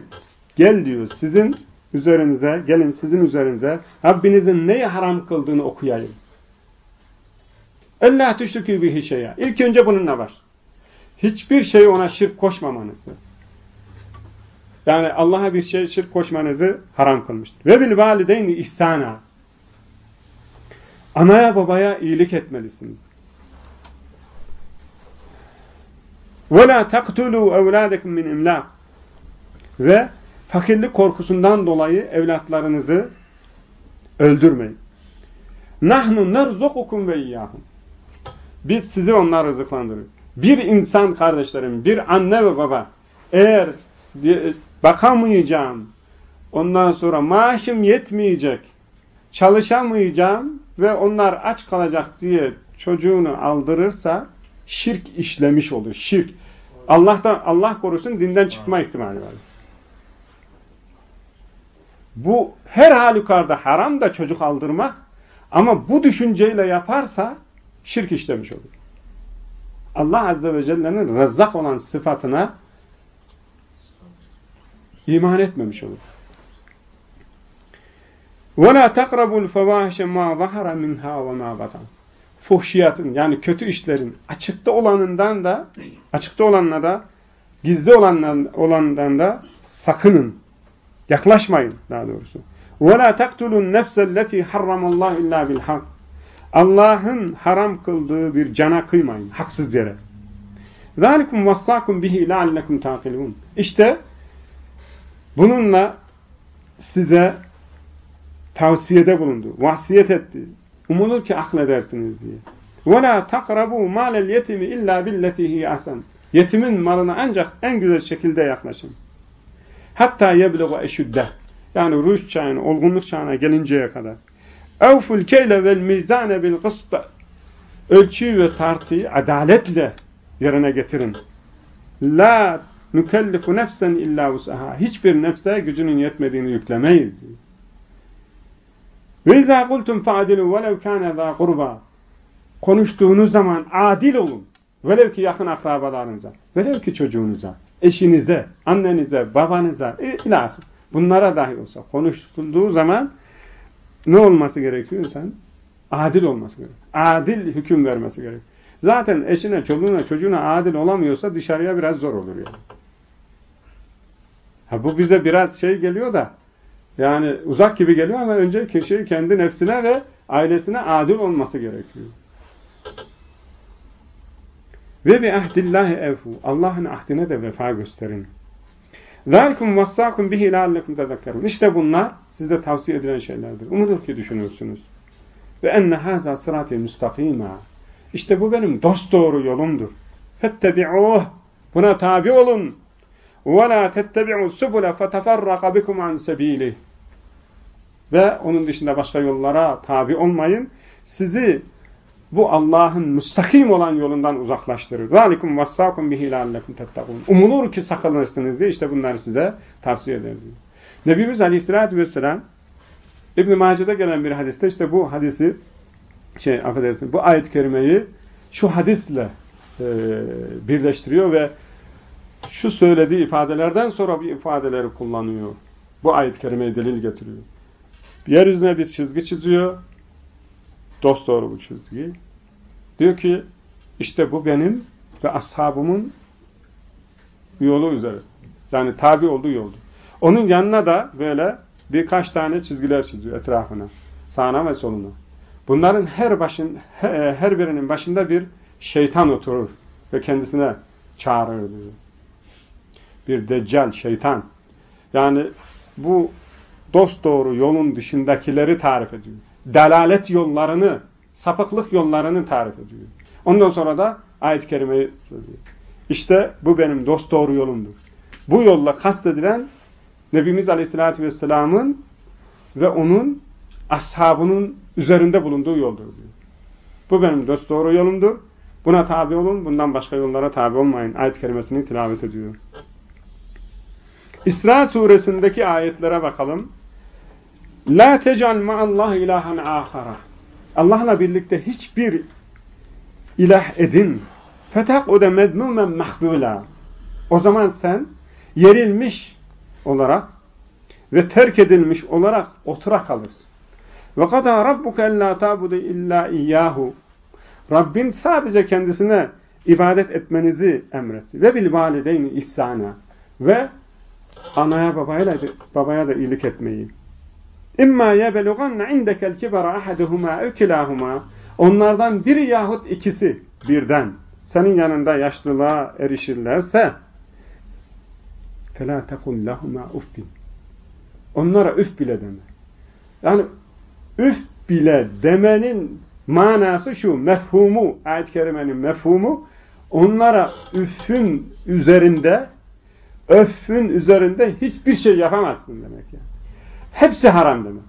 gel diyor sizin üzerinize, gelin sizin üzerinize Rabbinizin neyi haram kıldığını okuyayım. Allah tüşrikü bihi şeya. İlk önce bununla var. Hiçbir şeyi ona şirk koşmamanızı. Yani Allah'a bir şey şirk koşmanızı haram kılmıştır. Ve bil valideyni ihsana. Anaya babaya iyilik etmelisiniz. وَلَا تَقْتُلُوا اَوْلَادَكُمْ min imlak. Ve fakirlik korkusundan dolayı evlatlarınızı öldürmeyin. Nahnu nerzukukum ve iyyahum. Biz sizi onlar rızıklandırır. Bir insan kardeşlerim, bir anne ve baba eğer bakamayacağım, ondan sonra maaşım yetmeyecek, çalışamayacağım ve onlar aç kalacak diye çocuğunu aldırırsa şirk işlemiş olur. Şirk. Allah'tan Allah korusun dinden çıkma ihtimali var. Bu her halükarda haram da çocuk aldırmak ama bu düşünceyle yaparsa şirk işlemiş olur. Allah Azze ve Celle'nin rezzak olan sıfatına iman etmemiş olur. وَلَا تَقْرَبُوا الْفَوَاهِشَ مَا ظَهَرَ مِنْهَا وَمَا بَطَنْ fuhşiyatın yani kötü işlerin açıkta olanından da açıkta olanla da gizli olandan, olandan da sakının. Yaklaşmayın daha doğrusu. وَلَا تَقْتُلُوا النَّفْسَ الَّتِي حَرَّمَ اللّٰهُ اِلَّا بِالْحَقِّ Allah'ın haram kıldığı bir cana kıymayın. Haksız yere. ذَٰلِكُمْ وَصَّاكُمْ بِهِ لَعَلَّكُمْ تَعْقِلُونَ İşte bununla size tavsiyede bulundu, vasiyet etti. Umulur ki akledersiniz diye. وَلَا تَقْرَبُوا مَالَ الْيَتِمِ اِلَّا بِالَّتِي هِي اَحْسَنُ Yetimin malına ancak en güzel şekilde yaklaşın. Hatta yebluğu eşüdde. Yani rüşt çağına, olgunluk çağına gelinceye kadar. اَوْفُ الْكَيْلَ وَالْمِيزَانَ بِالْقِسْطَ Ölçüyü ve tartıyı adaletle yerine getirin. La nukellifu nefsen illa vus'aha. Hiçbir nefse gücünün yetmediğini yüklemeyiz diyor. Ve izâ kultum fa'dilu velev kâne zâ kurba. Konuştuğunuz zaman adil olun. Velev ki yakın akrabalarınıza, velev ki çocuğunuza, eşinize, annenize, babanıza, ilah. Bunlara dahi olsa konuşulduğu zaman ne olması gerekiyor sen? Adil olması gerek. Adil hüküm vermesi gerek. Zaten eşine, çocuğuna, çocuğuna adil olamıyorsa dışarıya biraz zor olur yani. Ha, bu bize biraz şey geliyor da yani uzak gibi geliyor ama önce kişi kendi nefsine ve ailesine adil olması gerekiyor. Ve bi ahdillahi evfu. Allah'ın ahdine de vefa gösterin. ذَلْكُمْ وَصَّاكُمْ بِهِ لَعَلَّكُمْ تَذَكَّرُونَ İşte bunlar size tavsiye edilen şeylerdir. Umulur ki düşünürsünüz. Ve enne haza sırati müstakima. İşte bu benim dost doğru yolumdur. Fettebi'uh. Buna tabi olun. Ve la tettebi'u subule feteferraka bikum an sebilih. Ve onun dışında başka yollara tabi olmayın. Sizi bu Allah'ın müstakim olan yolundan uzaklaştırır. ذَٰلِكُمْ وَسَّاكُمْ بِهِ لَعَلَّكُمْ تَتَّقُونَ Umulur ki sakınırsınız diye işte bunları size tavsiye eder diyor. Nebimiz Aleyhisselatü Vesselam İbn-i Mace'de gelen bir hadiste işte bu hadisi şey affedersin bu ayet-i kerimeyi şu hadisle e, birleştiriyor ve şu söylediği ifadelerden sonra bir ifadeleri kullanıyor. Bu ayet-i kerimeyi delil getiriyor. Yeryüzüne bir çizgi çiziyor. Dost doğru bu çizgi. Diyor ki işte bu benim ve ashabımın yolu üzere. Yani tabi olduğu yoldu. Onun yanına da böyle birkaç tane çizgiler çiziyor etrafına. Sağına ve soluna. Bunların her başın her birinin başında bir şeytan oturur ve kendisine çağırır diyor. Bir deccal, şeytan. Yani bu dost doğru yolun dışındakileri tarif ediyor. Delalet yollarını, sapıklık yollarını tarif ediyor. Ondan sonra da ayet-i kerimeyi söylüyor. İşte bu benim dost doğru yolumdur. Bu yolla kastedilen Nebimiz Aleyhisselatü Vesselam'ın ve onun ashabının üzerinde bulunduğu yoldur diyor. Bu benim dost doğru yolumdur. Buna tabi olun, bundan başka yollara tabi olmayın. Ayet-i kerimesini tilavet ediyor. İsra suresindeki ayetlere bakalım. La tecal ma'allah ilahan ahara. Allah'la birlikte hiçbir ilah edin. Fetak o da medmumen mahdula. O zaman sen yerilmiş olarak ve terk edilmiş olarak otura kalırsın. Ve kadâ rabbuke ellâ ta'budu illâ iyyahu. Rabbin sadece kendisine ibadet etmenizi emretti. Ve bil valideyni ihsana. Ve anaya babaya da, babaya da iyilik etmeyi. İmma yebelughanne indekel kibara ahaduhuma ev Onlardan biri yahut ikisi birden senin yanında yaşlılığa erişirlerse فَلَا تَقُلْ لَهُمَا اُفْبٍ Onlara üf bile deme. Yani üf bile demenin manası şu, mefhumu, ayet-i kerimenin mefhumu, onlara üfün üzerinde, öfün üzerinde hiçbir şey yapamazsın demek yani. Hepsi haram demek.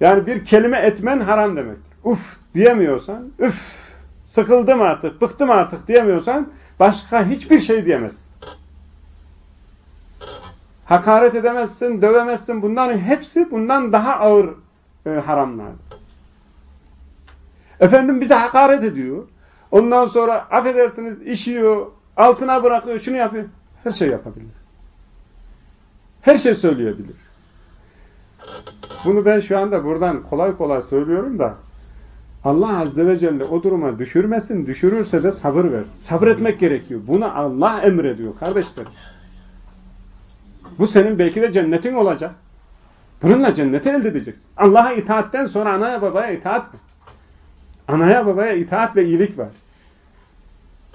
Yani bir kelime etmen haram demektir. Uf diyemiyorsan, üf, sıkıldım artık, bıktım artık diyemiyorsan, başka hiçbir şey diyemezsin. Hakaret edemezsin, dövemezsin. Bunların hepsi bundan daha ağır e, haramlardır. Efendim bize hakaret ediyor. Ondan sonra affedersiniz işiyor, altına bırakıyor, şunu yapıyor. Her şey yapabilir. Her şey söyleyebilir. Bunu ben şu anda buradan kolay kolay söylüyorum da Allah Azze ve Celle o duruma düşürmesin, düşürürse de sabır ver. Sabretmek gerekiyor. Bunu Allah emrediyor kardeşler. Bu senin belki de cennetin olacak. Bununla cenneti elde edeceksin. Allah'a itaatten sonra anaya babaya itaat var. Anaya babaya itaat ve iyilik var.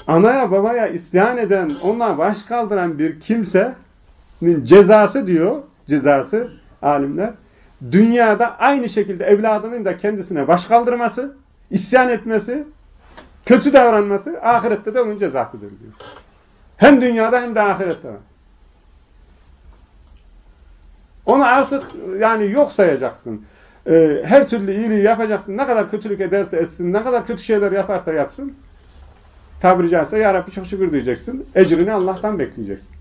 Anaya babaya isyan eden, ona baş kaldıran bir kimsenin cezası diyor, cezası alimler, dünyada aynı şekilde evladının da kendisine baş kaldırması, isyan etmesi, kötü davranması, ahirette de onun cezasıdır diyor. Hem dünyada hem de ahirette. Onu artık yani yok sayacaksın. Ee, her türlü iyiliği yapacaksın. Ne kadar kötülük ederse etsin, ne kadar kötü şeyler yaparsa yapsın. Tabiri caizse Ya Rabbi çok şükür diyeceksin. Ecrini Allah'tan bekleyeceksin.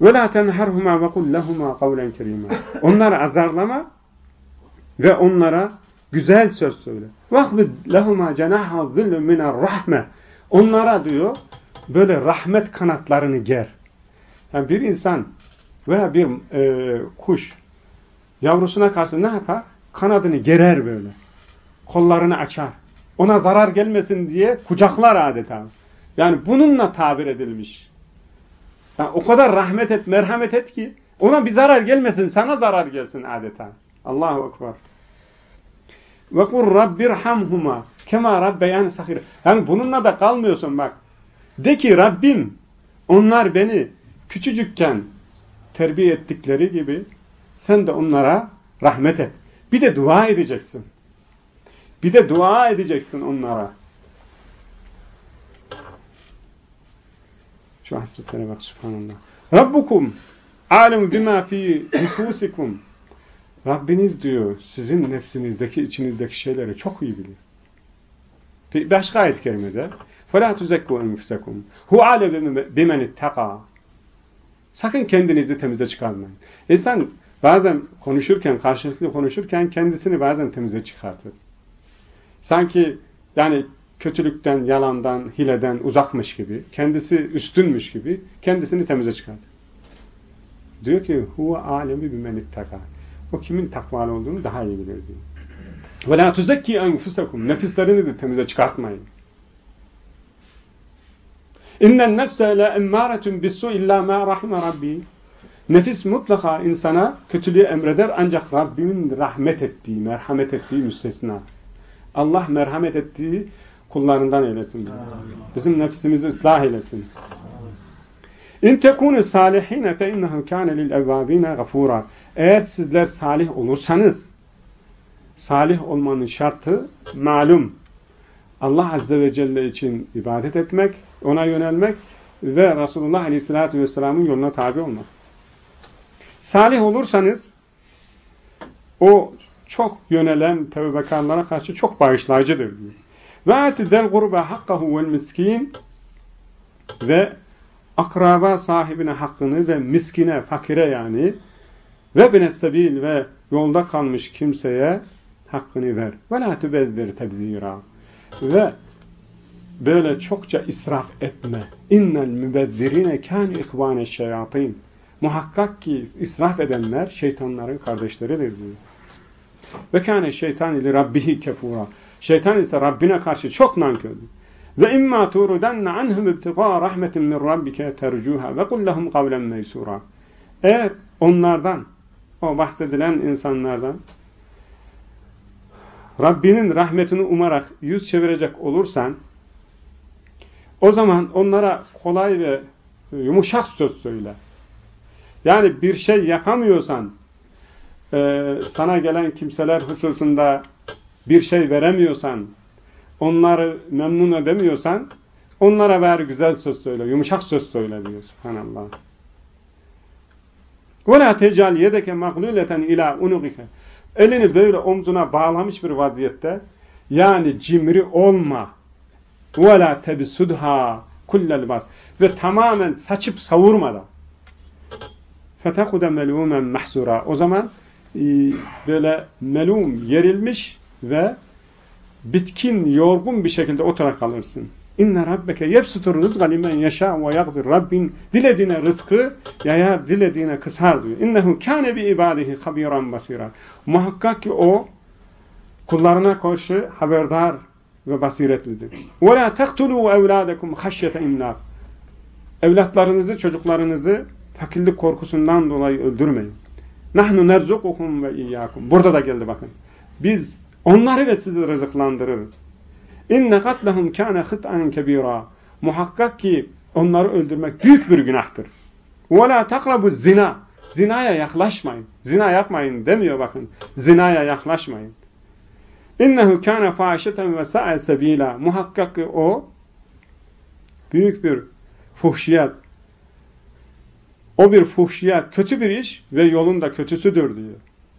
Ve la tenharhuma ve kul lehuma kavlen kerima. Onları azarlama ve onlara güzel söz söyle. Vahlid lehuma cenaha zillun miner rahme. Onlara diyor böyle rahmet kanatlarını ger. Yani bir insan veya bir e, kuş yavrusuna karşı ne yapar? Kanadını gerer böyle. Kollarını açar. Ona zarar gelmesin diye kucaklar adeta. Yani bununla tabir edilmiş. Yani o kadar rahmet et, merhamet et ki ona bir zarar gelmesin, sana zarar gelsin adeta. Allahu Ekber. Ve kur rabbirhamhuma kema rabbeyani sahir. Yani bununla da kalmıyorsun bak. De ki Rabbim onlar beni küçücükken terbiye ettikleri gibi sen de onlara rahmet et. Bir de dua edeceksin. Bir de dua edeceksin onlara. Şu hasretlere bak subhanallah. Rabbukum alem bima fi nüfusikum. Rabbiniz diyor sizin nefsinizdeki, içinizdeki şeyleri çok iyi biliyor. Bir başka ayet kerimede فَلَا تُزَكُّوا اَنْفُسَكُمْ هُ عَلَى بِمَنِ اتَّقَى Sakın kendinizi temize çıkarmayın. İnsan bazen konuşurken, karşılıklı konuşurken kendisini bazen temize çıkartır. Sanki yani kötülükten, yalandan, hileden uzakmış gibi, kendisi üstünmüş gibi kendisini temize çıkartır. Diyor ki huve alemi bimen ittaka. O kimin takvalı olduğunu daha iyi bilir diyor. Ve la tuzekki enfusakum. Nefislerinizi temize çıkartmayın. İnnen nefse la emmâretun bissu illa ma rahime rabbi. Nefis mutlaka insana kötülüğü emreder ancak Rabbimin rahmet ettiği, merhamet ettiği müstesna. Allah merhamet ettiği kullarından eylesin. Bizim nefsimizi ıslah eylesin. İn tekunu salihin fe innehu kana lil evvabine gafura. Eğer sizler salih olursanız salih olmanın şartı malum. Allah azze ve celle için ibadet etmek, ona yönelmek ve Resulullah aleyhissalatü vesselamın yoluna tabi olmak. Salih olursanız o çok yönelen tevbekarlara karşı çok bağışlayıcıdır diyor. Ve atidel gurba hakkahu vel miskin ve akraba sahibine hakkını ve miskine, fakire yani ve binessebil ve yolda kalmış kimseye hakkını ver. Ve la tübezdir tebzira. Ve böyle çokça israf etme. İnnel mübezzirine kâni ihvâne şeyatîn. Muhakkak ki israf edenler şeytanların kardeşleridir diyor. Ve kâne şeytan ili rabbihi kefura. Şeytan ise Rabbine karşı çok nankördür. Ve imma turudanna anhum ibtiqa rahmetin min rabbike tercuha ve kul lehum kavlen meysura. Eğer onlardan, o bahsedilen insanlardan Rabbinin rahmetini umarak yüz çevirecek olursan o zaman onlara kolay ve yumuşak söz söyle. Yani bir şey yapamıyorsan e, sana gelen kimseler hususunda bir şey veremiyorsan onları memnun edemiyorsan onlara ver güzel söz söyle, yumuşak söz söyle diyor subhanallah. وَلَا تَجَالْ يَدَكَ مَغْلُولَةً اِلَى اُنُقِكَ Elini böyle omzuna bağlamış bir vaziyette yani cimri olma. وَلَا تَبِسُدْهَا كُلَّ الْبَاسِ Ve tamamen saçıp savurmadan. فَتَخُدَ مَلُومًا مَحْسُورًا O zaman e, böyle melum, yerilmiş ve bitkin, yorgun bir şekilde oturarak kalırsın. İnne rabbeke yebsutur rızga limen yaşa ve yagdir. Rabbin dilediğine rızkı yayar, dilediğine kısar diyor. İnnehu kâne bi ibadihi habiran basiran. Muhakkak ki o kullarına karşı haberdar ve basiretlidir. Ve la tektulû evlâdekum haşyete imlâk. Evlatlarınızı, çocuklarınızı fakirlik korkusundan dolayı öldürmeyin. Nahnu nerzukuhum ve iyyakum. Burada da geldi bakın. Biz onları ve sizi rızıklandırırız. İnne katlehum kâne hıt'an kebîrâ. Muhakkak ki onları öldürmek büyük bir günahtır. Ve lâ takrabu zina. Zinaya yaklaşmayın. Zina yapmayın demiyor bakın. Zinaya yaklaşmayın. İnnehu kâne fâşeten ve sa'e sebîlâ. Muhakkak ki o büyük bir fuhşiyat. O bir fuhşiyat, kötü bir iş ve yolun da kötüsüdür diyor.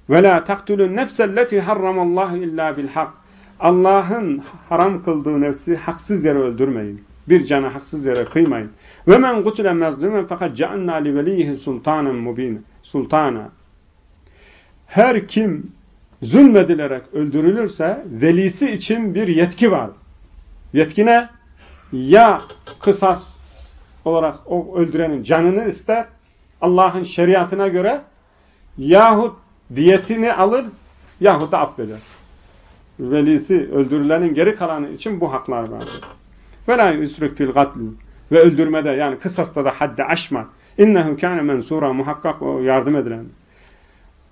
Ve la taktulun nefselleti harramallahu illa bil hak. Allah'ın haram kıldığı nefsi haksız yere öldürmeyin. Bir cana haksız yere kıymayın. Ve men kutile mezlumen fakat ceanna li velihi sultanen mubin. Sultana. Her kim zulmedilerek öldürülürse velisi için bir yetki var. Yetki ne? Ya kısas olarak o öldürenin canını ister Allah'ın şeriatına göre yahut diyetini alır yahut da affeder. Velisi öldürülenin geri kalanı için bu haklar vardır. Ve la yusrif fil ve öldürmede yani kısasta da haddi aşma. İnnehu kâne mensura muhakkak o yardım edilen.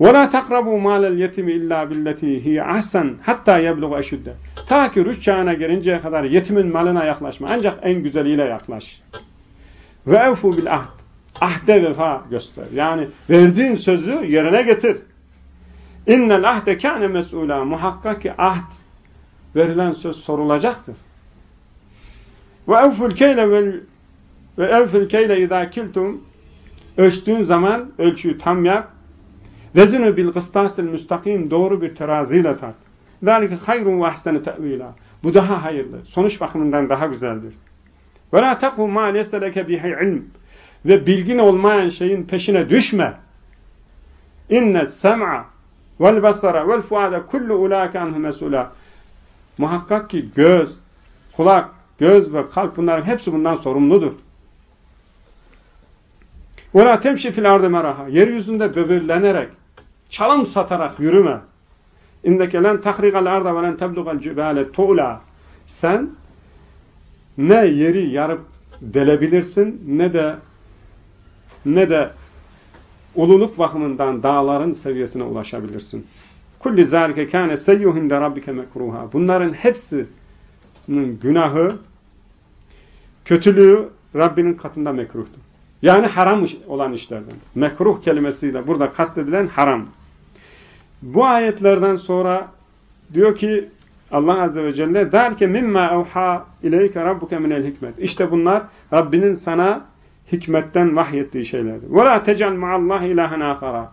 وَلَا تَقْرَبُوا مَالَ الْيَتِمِ اِلَّا بِالَّتِي هِيَ اَحْسَنْ hatta يَبْلُغَ eşüdde. Ta ki rüç çağına gelinceye kadar yetimin malına yaklaşma. Ancak en güzeliyle yaklaş. Ve evfu bil ahd. Ahde vefa göster. Yani verdiğin sözü yerine getir. İnnel ahde kâne mes'ûlâ. Muhakkak ki ahd verilen söz sorulacaktır. Ve evful keyle vel ve evful keyle izâ kiltum ölçtüğün zaman ölçüyü tam yap. Vezinu bil gıstasil müstakim doğru bir teraziyle tart. Zalike hayrun ve ahsenu te'vila. Bu daha hayırlı. Sonuç bakımından daha güzeldir. Ve la takhu ma leseleke bihi ilm. Ve bilgin olmayan şeyin peşine düşme. İnne sem'a vel basara vel fuada kullu ulaike anhu mesula. Muhakkak ki göz, kulak, göz ve kalp bunların hepsi bundan sorumludur. Ona temşi fil ardı meraha. Yeryüzünde böbürlenerek, çalım satarak yürüme. İnneke len tahrikal arda ve len teblugal cübale tuğla. Sen ne yeri yarıp delebilirsin ne de ne de ululuk bakımından dağların seviyesine ulaşabilirsin. Kulli zâlike kâne seyyuhinde rabbike mekruha. Bunların hepsinin günahı, kötülüğü Rabbinin katında mekruhtur. Yani haram olan işlerden. Mekruh kelimesiyle burada kastedilen haram. Bu ayetlerden sonra diyor ki Allah Azze ve Celle der ki mimma evha ileyke rabbuke minel hikmet. İşte bunlar Rabbinin sana hikmetten vahyettiği şeylerdir. Ve la tecal ma'allah ilahen ahara.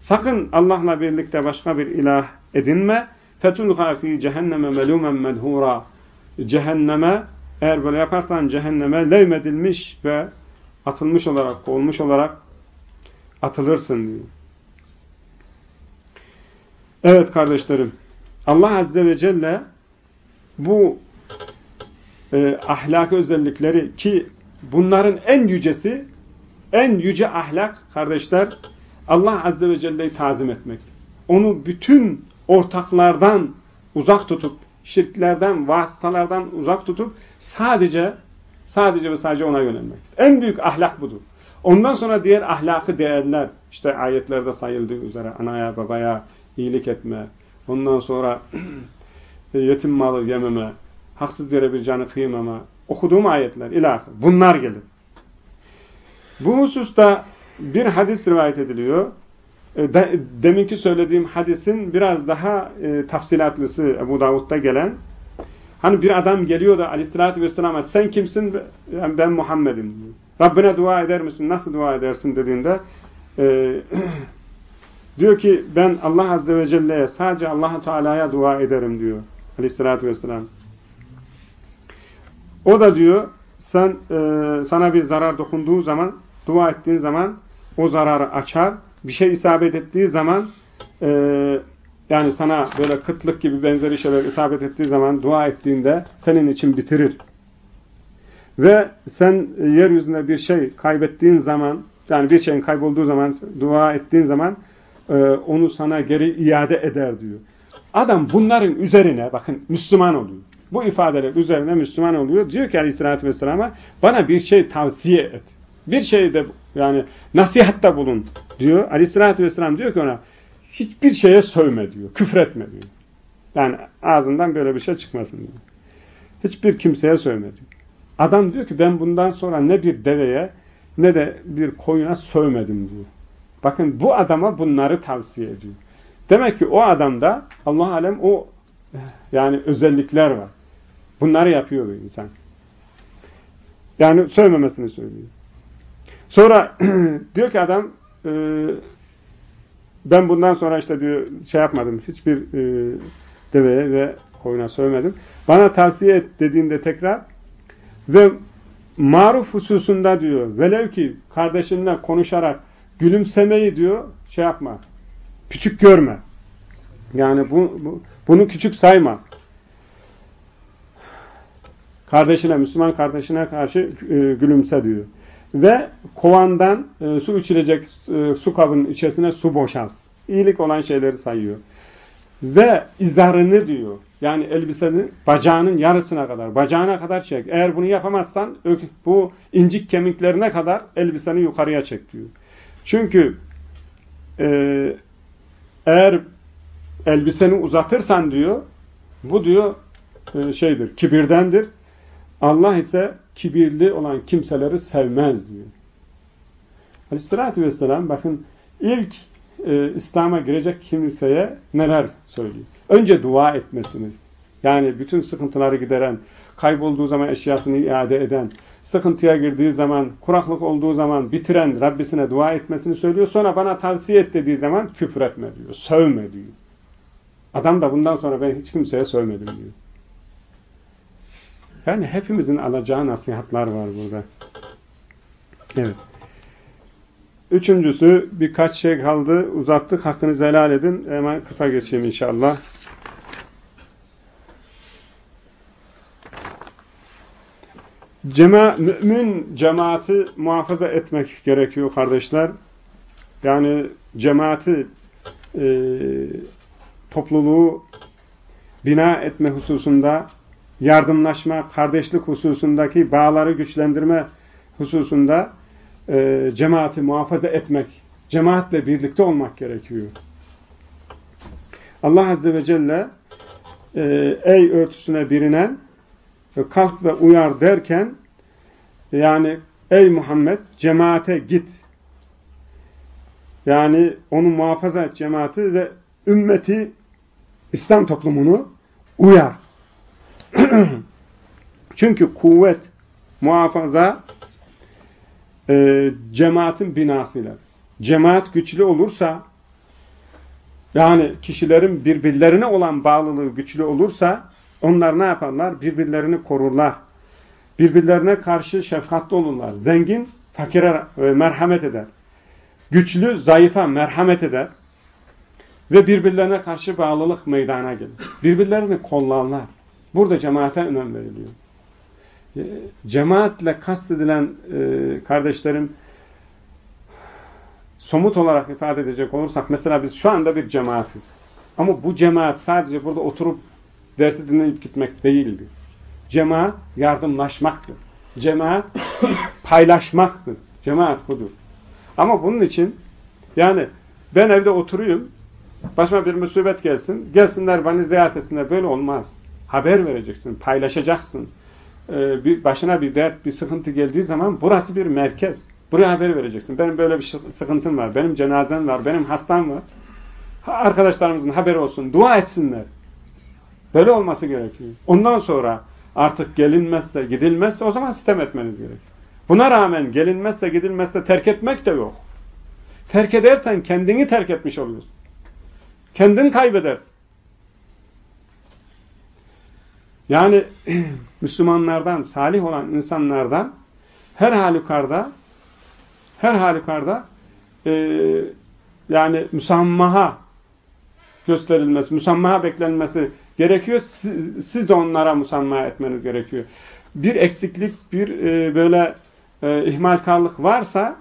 Sakın Allah'la birlikte başka bir ilah edinme. Fetulha fi cehenneme melumen medhura. Cehenneme eğer böyle yaparsan cehenneme levmedilmiş ve atılmış olarak, kovulmuş olarak atılırsın diyor. Evet kardeşlerim, Allah Azze ve Celle bu e, ahlak özellikleri ki bunların en yücesi, en yüce ahlak kardeşler Allah Azze ve Celle'yi tazim etmek. Onu bütün ortaklardan uzak tutup, şirklerden, vasıtalardan uzak tutup sadece sadece ve sadece ona yönelmek. En büyük ahlak budur. Ondan sonra diğer ahlakı değerler, işte ayetlerde sayıldığı üzere anaya, babaya iyilik etme, ondan sonra yetim malı yememe, haksız yere bir canı kıymama, okuduğum ayetler, ilah, bunlar gelir. Bu hususta bir hadis rivayet ediliyor. E, de, deminki söylediğim hadisin biraz daha e, tafsilatlısı Ebu Davud'da gelen. Hani bir adam geliyor da aleyhissalatü vesselam'a sen kimsin? Yani ben Muhammed'im. Rabbine dua eder misin? Nasıl dua edersin dediğinde e, diyor ki ben Allah Azze ve Celle'ye sadece allah Teala'ya dua ederim diyor aleyhissalatü vesselam. O da diyor sen e, sana bir zarar dokunduğu zaman dua ettiğin zaman o zararı açar. Bir şey isabet ettiği zaman e, yani sana böyle kıtlık gibi benzeri şeyler isabet ettiği zaman dua ettiğinde senin için bitirir. Ve sen yeryüzünde bir şey kaybettiğin zaman yani bir şeyin kaybolduğu zaman dua ettiğin zaman e, onu sana geri iade eder diyor. Adam bunların üzerine bakın Müslüman oluyor. Bu ifadeler üzerine Müslüman oluyor. Diyor ki aleyhissalatü vesselam'a bana bir şey tavsiye et. Bir şeyde yani nasihatta bulun diyor. Aleyhissalatü vesselam diyor ki ona hiçbir şeye sövme diyor. Küfretme diyor. Yani ağzından böyle bir şey çıkmasın diyor. Hiçbir kimseye sövme diyor. Adam diyor ki ben bundan sonra ne bir deveye ne de bir koyuna sövmedim diyor. Bakın bu adama bunları tavsiye ediyor. Demek ki o adamda Allah alem o yani özellikler var. Bunları yapıyor insan. Yani sövmemesini söylüyor. Sonra diyor ki adam e, ben bundan sonra işte diyor şey yapmadım. Hiçbir e, deveye ve koyuna sövmedim. Bana tavsiye et dediğinde tekrar ve maruf hususunda diyor velev ki kardeşinle konuşarak gülümsemeyi diyor şey yapma. Küçük görme. Yani bu, bu bunu küçük sayma. Kardeşine, Müslüman kardeşine karşı e, gülümse diyor ve kovandan e, su içilecek e, su kabının içerisine su boşalt. iyilik olan şeyleri sayıyor. Ve izarını diyor. Yani elbisenin bacağının yarısına kadar, bacağına kadar çek. Eğer bunu yapamazsan bu incik kemiklerine kadar elbiseni yukarıya çek diyor. Çünkü e, eğer elbiseni uzatırsan diyor, bu diyor e, şeydir, kibirdendir. Allah ise kibirli olan kimseleri sevmez diyor. Aleyhissalatü vesselam bakın ilk e, İslam'a girecek kimseye neler söylüyor. Önce dua etmesini, yani bütün sıkıntıları gideren, kaybolduğu zaman eşyasını iade eden, sıkıntıya girdiği zaman, kuraklık olduğu zaman bitiren Rabbisine dua etmesini söylüyor. Sonra bana tavsiye et dediği zaman küfür etme diyor, sövme diyor. Adam da bundan sonra ben hiç kimseye sövmedim diyor. Yani hepimizin alacağı nasihatlar var burada. Evet. Üçüncüsü birkaç şey kaldı. Uzattık. Hakkınızı helal edin. Hemen kısa geçeyim inşallah. Cema, mümin cemaati muhafaza etmek gerekiyor kardeşler. Yani cemaati e, topluluğu bina etme hususunda yardımlaşma, kardeşlik hususundaki bağları güçlendirme hususunda e, cemaati muhafaza etmek, cemaatle birlikte olmak gerekiyor. Allah Azze ve Celle e, ey örtüsüne birinen ve kalk ve uyar derken yani ey Muhammed cemaate git. Yani onu muhafaza et cemaati ve ümmeti İslam toplumunu uyar. Çünkü kuvvet, muhafaza e, cemaatin binasıyla. Cemaat güçlü olursa yani kişilerin birbirlerine olan bağlılığı güçlü olursa onlar ne yaparlar? Birbirlerini korurlar. Birbirlerine karşı şefkatli olurlar. Zengin fakire e, merhamet eder. Güçlü zayıfa merhamet eder. Ve birbirlerine karşı bağlılık meydana gelir. Birbirlerini kollarlar. Burada cemaate önem veriliyor. E, cemaatle kastedilen e, kardeşlerim somut olarak ifade edecek olursak mesela biz şu anda bir cemaatiz. Ama bu cemaat sadece burada oturup dersi dinleyip gitmek değildir. Cemaat yardımlaşmaktır. Cemaat paylaşmaktır. Cemaat budur. Ama bunun için yani ben evde oturuyum başıma bir musibet gelsin gelsinler beni ziyaret etsinler böyle olmaz. Haber vereceksin, paylaşacaksın. Ee, bir, başına bir dert, bir sıkıntı geldiği zaman burası bir merkez. Buraya haber vereceksin. Benim böyle bir sıkıntım var, benim cenazem var, benim hastam var. Arkadaşlarımızın haberi olsun, dua etsinler. Böyle olması gerekiyor. Ondan sonra artık gelinmezse, gidilmezse o zaman sistem etmeniz gerekiyor. Buna rağmen gelinmezse, gidilmezse terk etmek de yok. Terk edersen kendini terk etmiş oluyorsun. Kendin kaybedersin. Yani Müslümanlardan, salih olan insanlardan her halükarda her halükarda e, yani müsammaha gösterilmesi, müsammaha beklenmesi gerekiyor. Siz, siz de onlara musamma etmeniz gerekiyor. Bir eksiklik, bir e, böyle e, ihmalkarlık varsa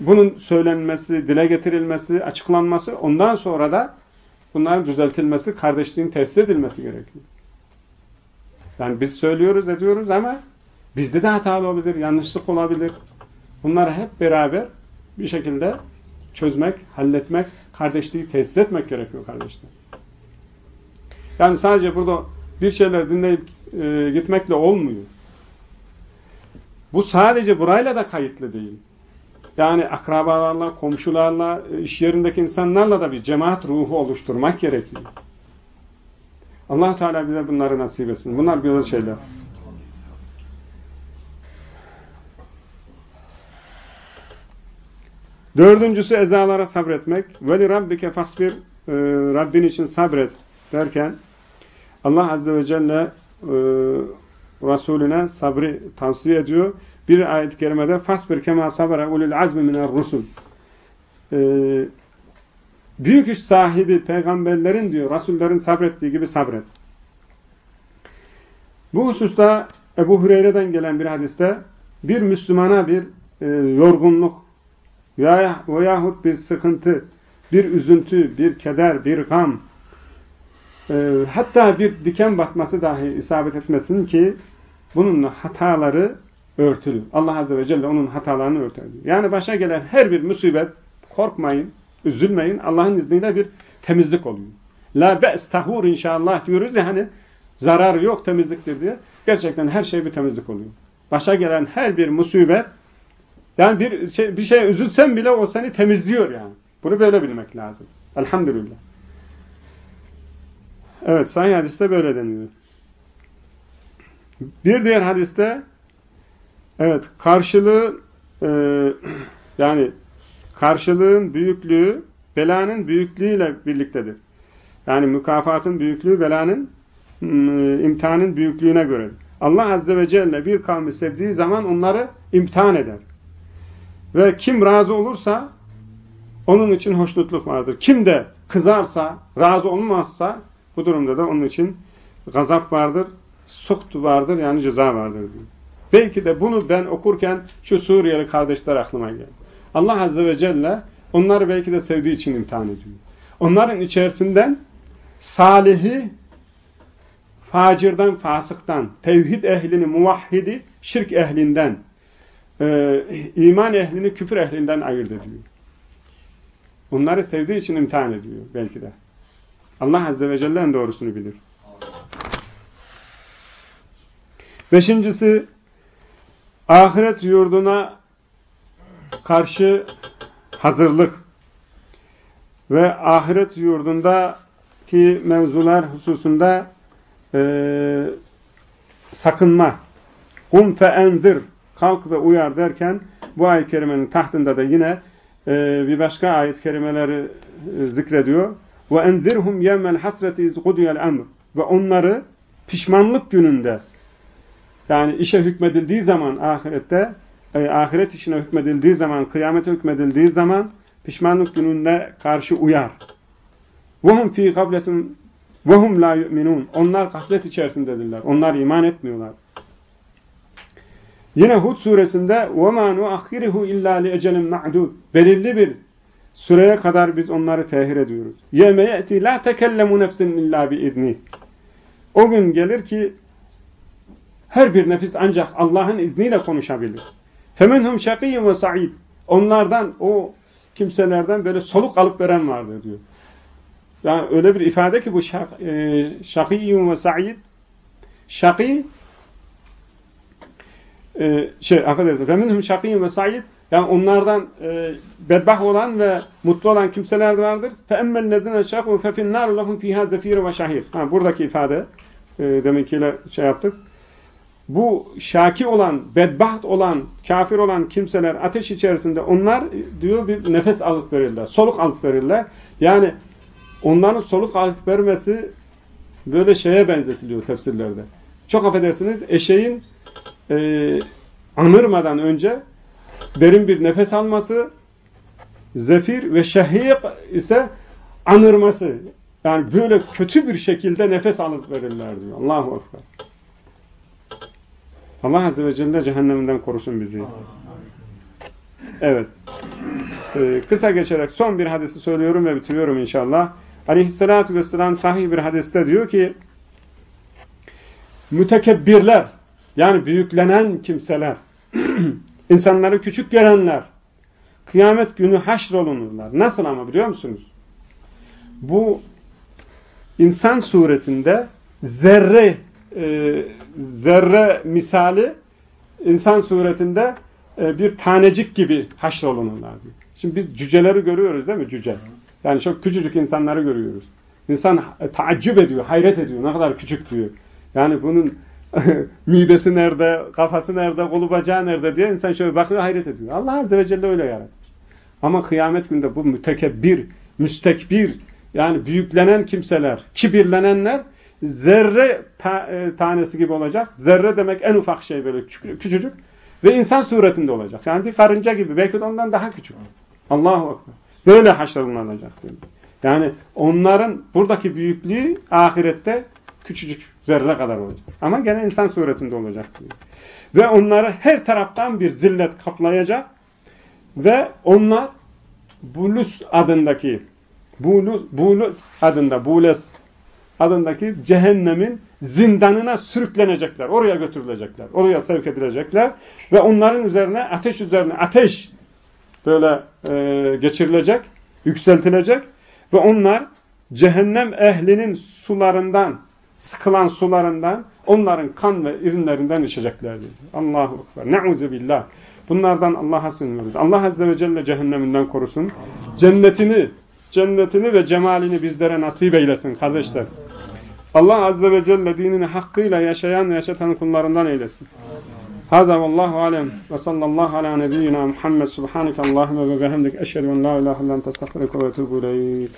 bunun söylenmesi, dile getirilmesi, açıklanması ondan sonra da bunların düzeltilmesi, kardeşliğin tesis edilmesi gerekiyor. Yani biz söylüyoruz, ediyoruz ama bizde de hata olabilir, yanlışlık olabilir. Bunları hep beraber bir şekilde çözmek, halletmek, kardeşliği tesis etmek gerekiyor kardeşler. Yani sadece burada bir şeyler dinleyip e, gitmekle olmuyor. Bu sadece burayla da kayıtlı değil. Yani akrabalarla, komşularla, e, iş yerindeki insanlarla da bir cemaat ruhu oluşturmak gerekiyor. Allah Teala bize bunları nasip etsin. Bunlar güzel şeyler. Dördüncüsü ezalara sabretmek. Veli rabbike fasbir. E, Rabbin için sabret derken Allah Azze ve Celle e, Resulüne sabrı tavsiye ediyor. Bir ayet-i kerimede fasbir kema sabara ulul azmi minel rusul. E, büyük iş sahibi peygamberlerin diyor, Resullerin sabrettiği gibi sabret. Bu hususta Ebu Hureyre'den gelen bir hadiste bir Müslümana bir e, yorgunluk veya, veyahut bir sıkıntı bir üzüntü, bir keder, bir gam, e, hatta bir diken batması dahi isabet etmesin ki bunun hataları örtülü. Allah Azze ve Celle onun hatalarını örtülü. Yani başa gelen her bir musibet korkmayın, üzülmeyin. Allah'ın izniyle bir temizlik oluyor. La be's tahur inşallah diyoruz ya hani zararı yok temizliktir diye. Gerçekten her şey bir temizlik oluyor. Başa gelen her bir musibet yani bir şey, bir şey üzülsen bile o seni temizliyor yani. Bunu böyle bilmek lazım. Elhamdülillah. Evet, sahih hadiste böyle deniyor. Bir diğer hadiste evet, karşılığı e, yani karşılığın büyüklüğü belanın büyüklüğüyle birliktedir. Yani mükafatın büyüklüğü belanın ıı, imtihanın büyüklüğüne göre. Allah Azze ve Celle bir kavmi sevdiği zaman onları imtihan eder. Ve kim razı olursa onun için hoşnutluk vardır. Kim de kızarsa, razı olmazsa bu durumda da onun için gazap vardır, suht vardır yani ceza vardır. Belki de bunu ben okurken şu Suriyeli kardeşler aklıma geldi. Allah Azze ve Celle onları belki de sevdiği için imtihan ediyor. Onların içerisinden salihi facirden, fasıktan, tevhid ehlini, muvahhidi, şirk ehlinden, e, iman ehlini küfür ehlinden ayırt ediyor. Onları sevdiği için imtihan ediyor belki de. Allah Azze ve Celle en doğrusunu bilir. Beşincisi, ahiret yurduna karşı hazırlık ve ahiret yurdundaki mevzular hususunda e, sakınma. Um fe endir kalk ve uyar derken bu ayet-i kerimenin tahtında da yine e, bir başka ayet-i kerimeleri e, zikrediyor. Ve endirhum yevmel hasreti iz gudiyel emr. Ve onları pişmanlık gününde yani işe hükmedildiği zaman ahirette e, ahiret işine hükmedildiği zaman, kıyamete hükmedildiği zaman pişmanlık gününde karşı uyar. وَهُمْ ف۪ي قَبْلَةٌ وَهُمْ لَا يُؤْمِنُونَ Onlar gaflet içerisindedirler. Onlar iman etmiyorlar. Yine Hud suresinde وَمَا نُؤَخِّرِهُ اِلَّا لِيَجَلٍ مَعْدُودٍ Belirli bir süreye kadar biz onları tehir ediyoruz. يَمَ يَأْتِ لَا تَكَلَّمُ نَفْسٍ اِلَّا بِاِذْنِهِ O gün gelir ki her bir nefis ancak Allah'ın izniyle konuşabilir. فَمِنْهُمْ شَقِيٌّ وَسَعِيدٌ Onlardan, o kimselerden böyle soluk alıp veren vardır diyor. Yani öyle bir ifade ki bu şakiyyum ve sa'id şaki e, şey affedersiniz feminhum şakiyyum ve sa'id yani onlardan e, bedbah olan ve mutlu olan kimseler vardır. فَاَمَّا الَّذِينَ شَقُوا فَفِي النَّارُ لَهُمْ فِيهَا زَف۪يرٌ وَشَهِيرٌ ha, Buradaki ifade e, deminkiyle şey yaptık. Bu şaki olan, bedbaht olan, kafir olan kimseler ateş içerisinde onlar diyor bir nefes alıp verirler. Soluk alıp verirler. Yani onların soluk alıp vermesi böyle şeye benzetiliyor tefsirlerde. Çok affedersiniz eşeğin e, anırmadan önce derin bir nefes alması, zefir ve şehik ise anırması. Yani böyle kötü bir şekilde nefes alıp verirler diyor. Allahu Ekber. Allah Azze ve Celle cehenneminden korusun bizi. Evet. Ee, kısa geçerek son bir hadisi söylüyorum ve bitiriyorum inşallah. Aleyhissalatü vesselam sahih bir hadiste diyor ki mütekebbirler yani büyüklenen kimseler insanları küçük görenler kıyamet günü haşrolunurlar. Nasıl ama biliyor musunuz? Bu insan suretinde zerre e, zerre misali insan suretinde e, bir tanecik gibi haşrolunurlar. Şimdi biz cüceleri görüyoruz değil mi cüce? Yani çok küçücük insanları görüyoruz. İnsan e, taaccüp ediyor, hayret ediyor. Ne kadar küçük diyor. Yani bunun midesi nerede, kafası nerede, kolu bacağı nerede diye insan şöyle bakıyor hayret ediyor. Allah Azze ve Celle öyle yaratmış. Ama kıyamet günde bu mütekebbir, müstekbir yani büyüklenen kimseler, kibirlenenler zerre e, tanesi gibi olacak. Zerre demek en ufak şey böyle küçücük ve insan suretinde olacak. Yani bir karınca gibi belki de ondan daha küçük. Allahu Ekber. Böyle haşrlanacak. Yani onların buradaki büyüklüğü ahirette küçücük zerre kadar olacak. Ama gene insan suretinde olacak. Diyor. Ve onları her taraftan bir zillet kaplayacak ve onlar Bulus adındaki Bulus, Bulus adında, Bules adındaki cehennemin zindanına sürüklenecekler. Oraya götürülecekler. Oraya sevk edilecekler. Ve onların üzerine ateş üzerine ateş böyle e, geçirilecek, yükseltilecek. Ve onlar cehennem ehlinin sularından, sıkılan sularından, onların kan ve ürünlerinden içeceklerdir. Allahu Ekber. Ne'uzu billah. Bunlardan Allah'a sığınıyoruz. Allah Azze ve Celle cehenneminden korusun. Cennetini, cennetini ve cemalini bizlere nasip eylesin kardeşler. Allah Azze ve Celle dinini hakkıyla yaşayan ve yaşatan kullarından eylesin. Hâzâ vallâhu alem ve sallallahu ala nebiyyina Muhammed subhaneke Allahümme ve behemdik eşhedü en la ilahe illan testağfiruke ve etûbü.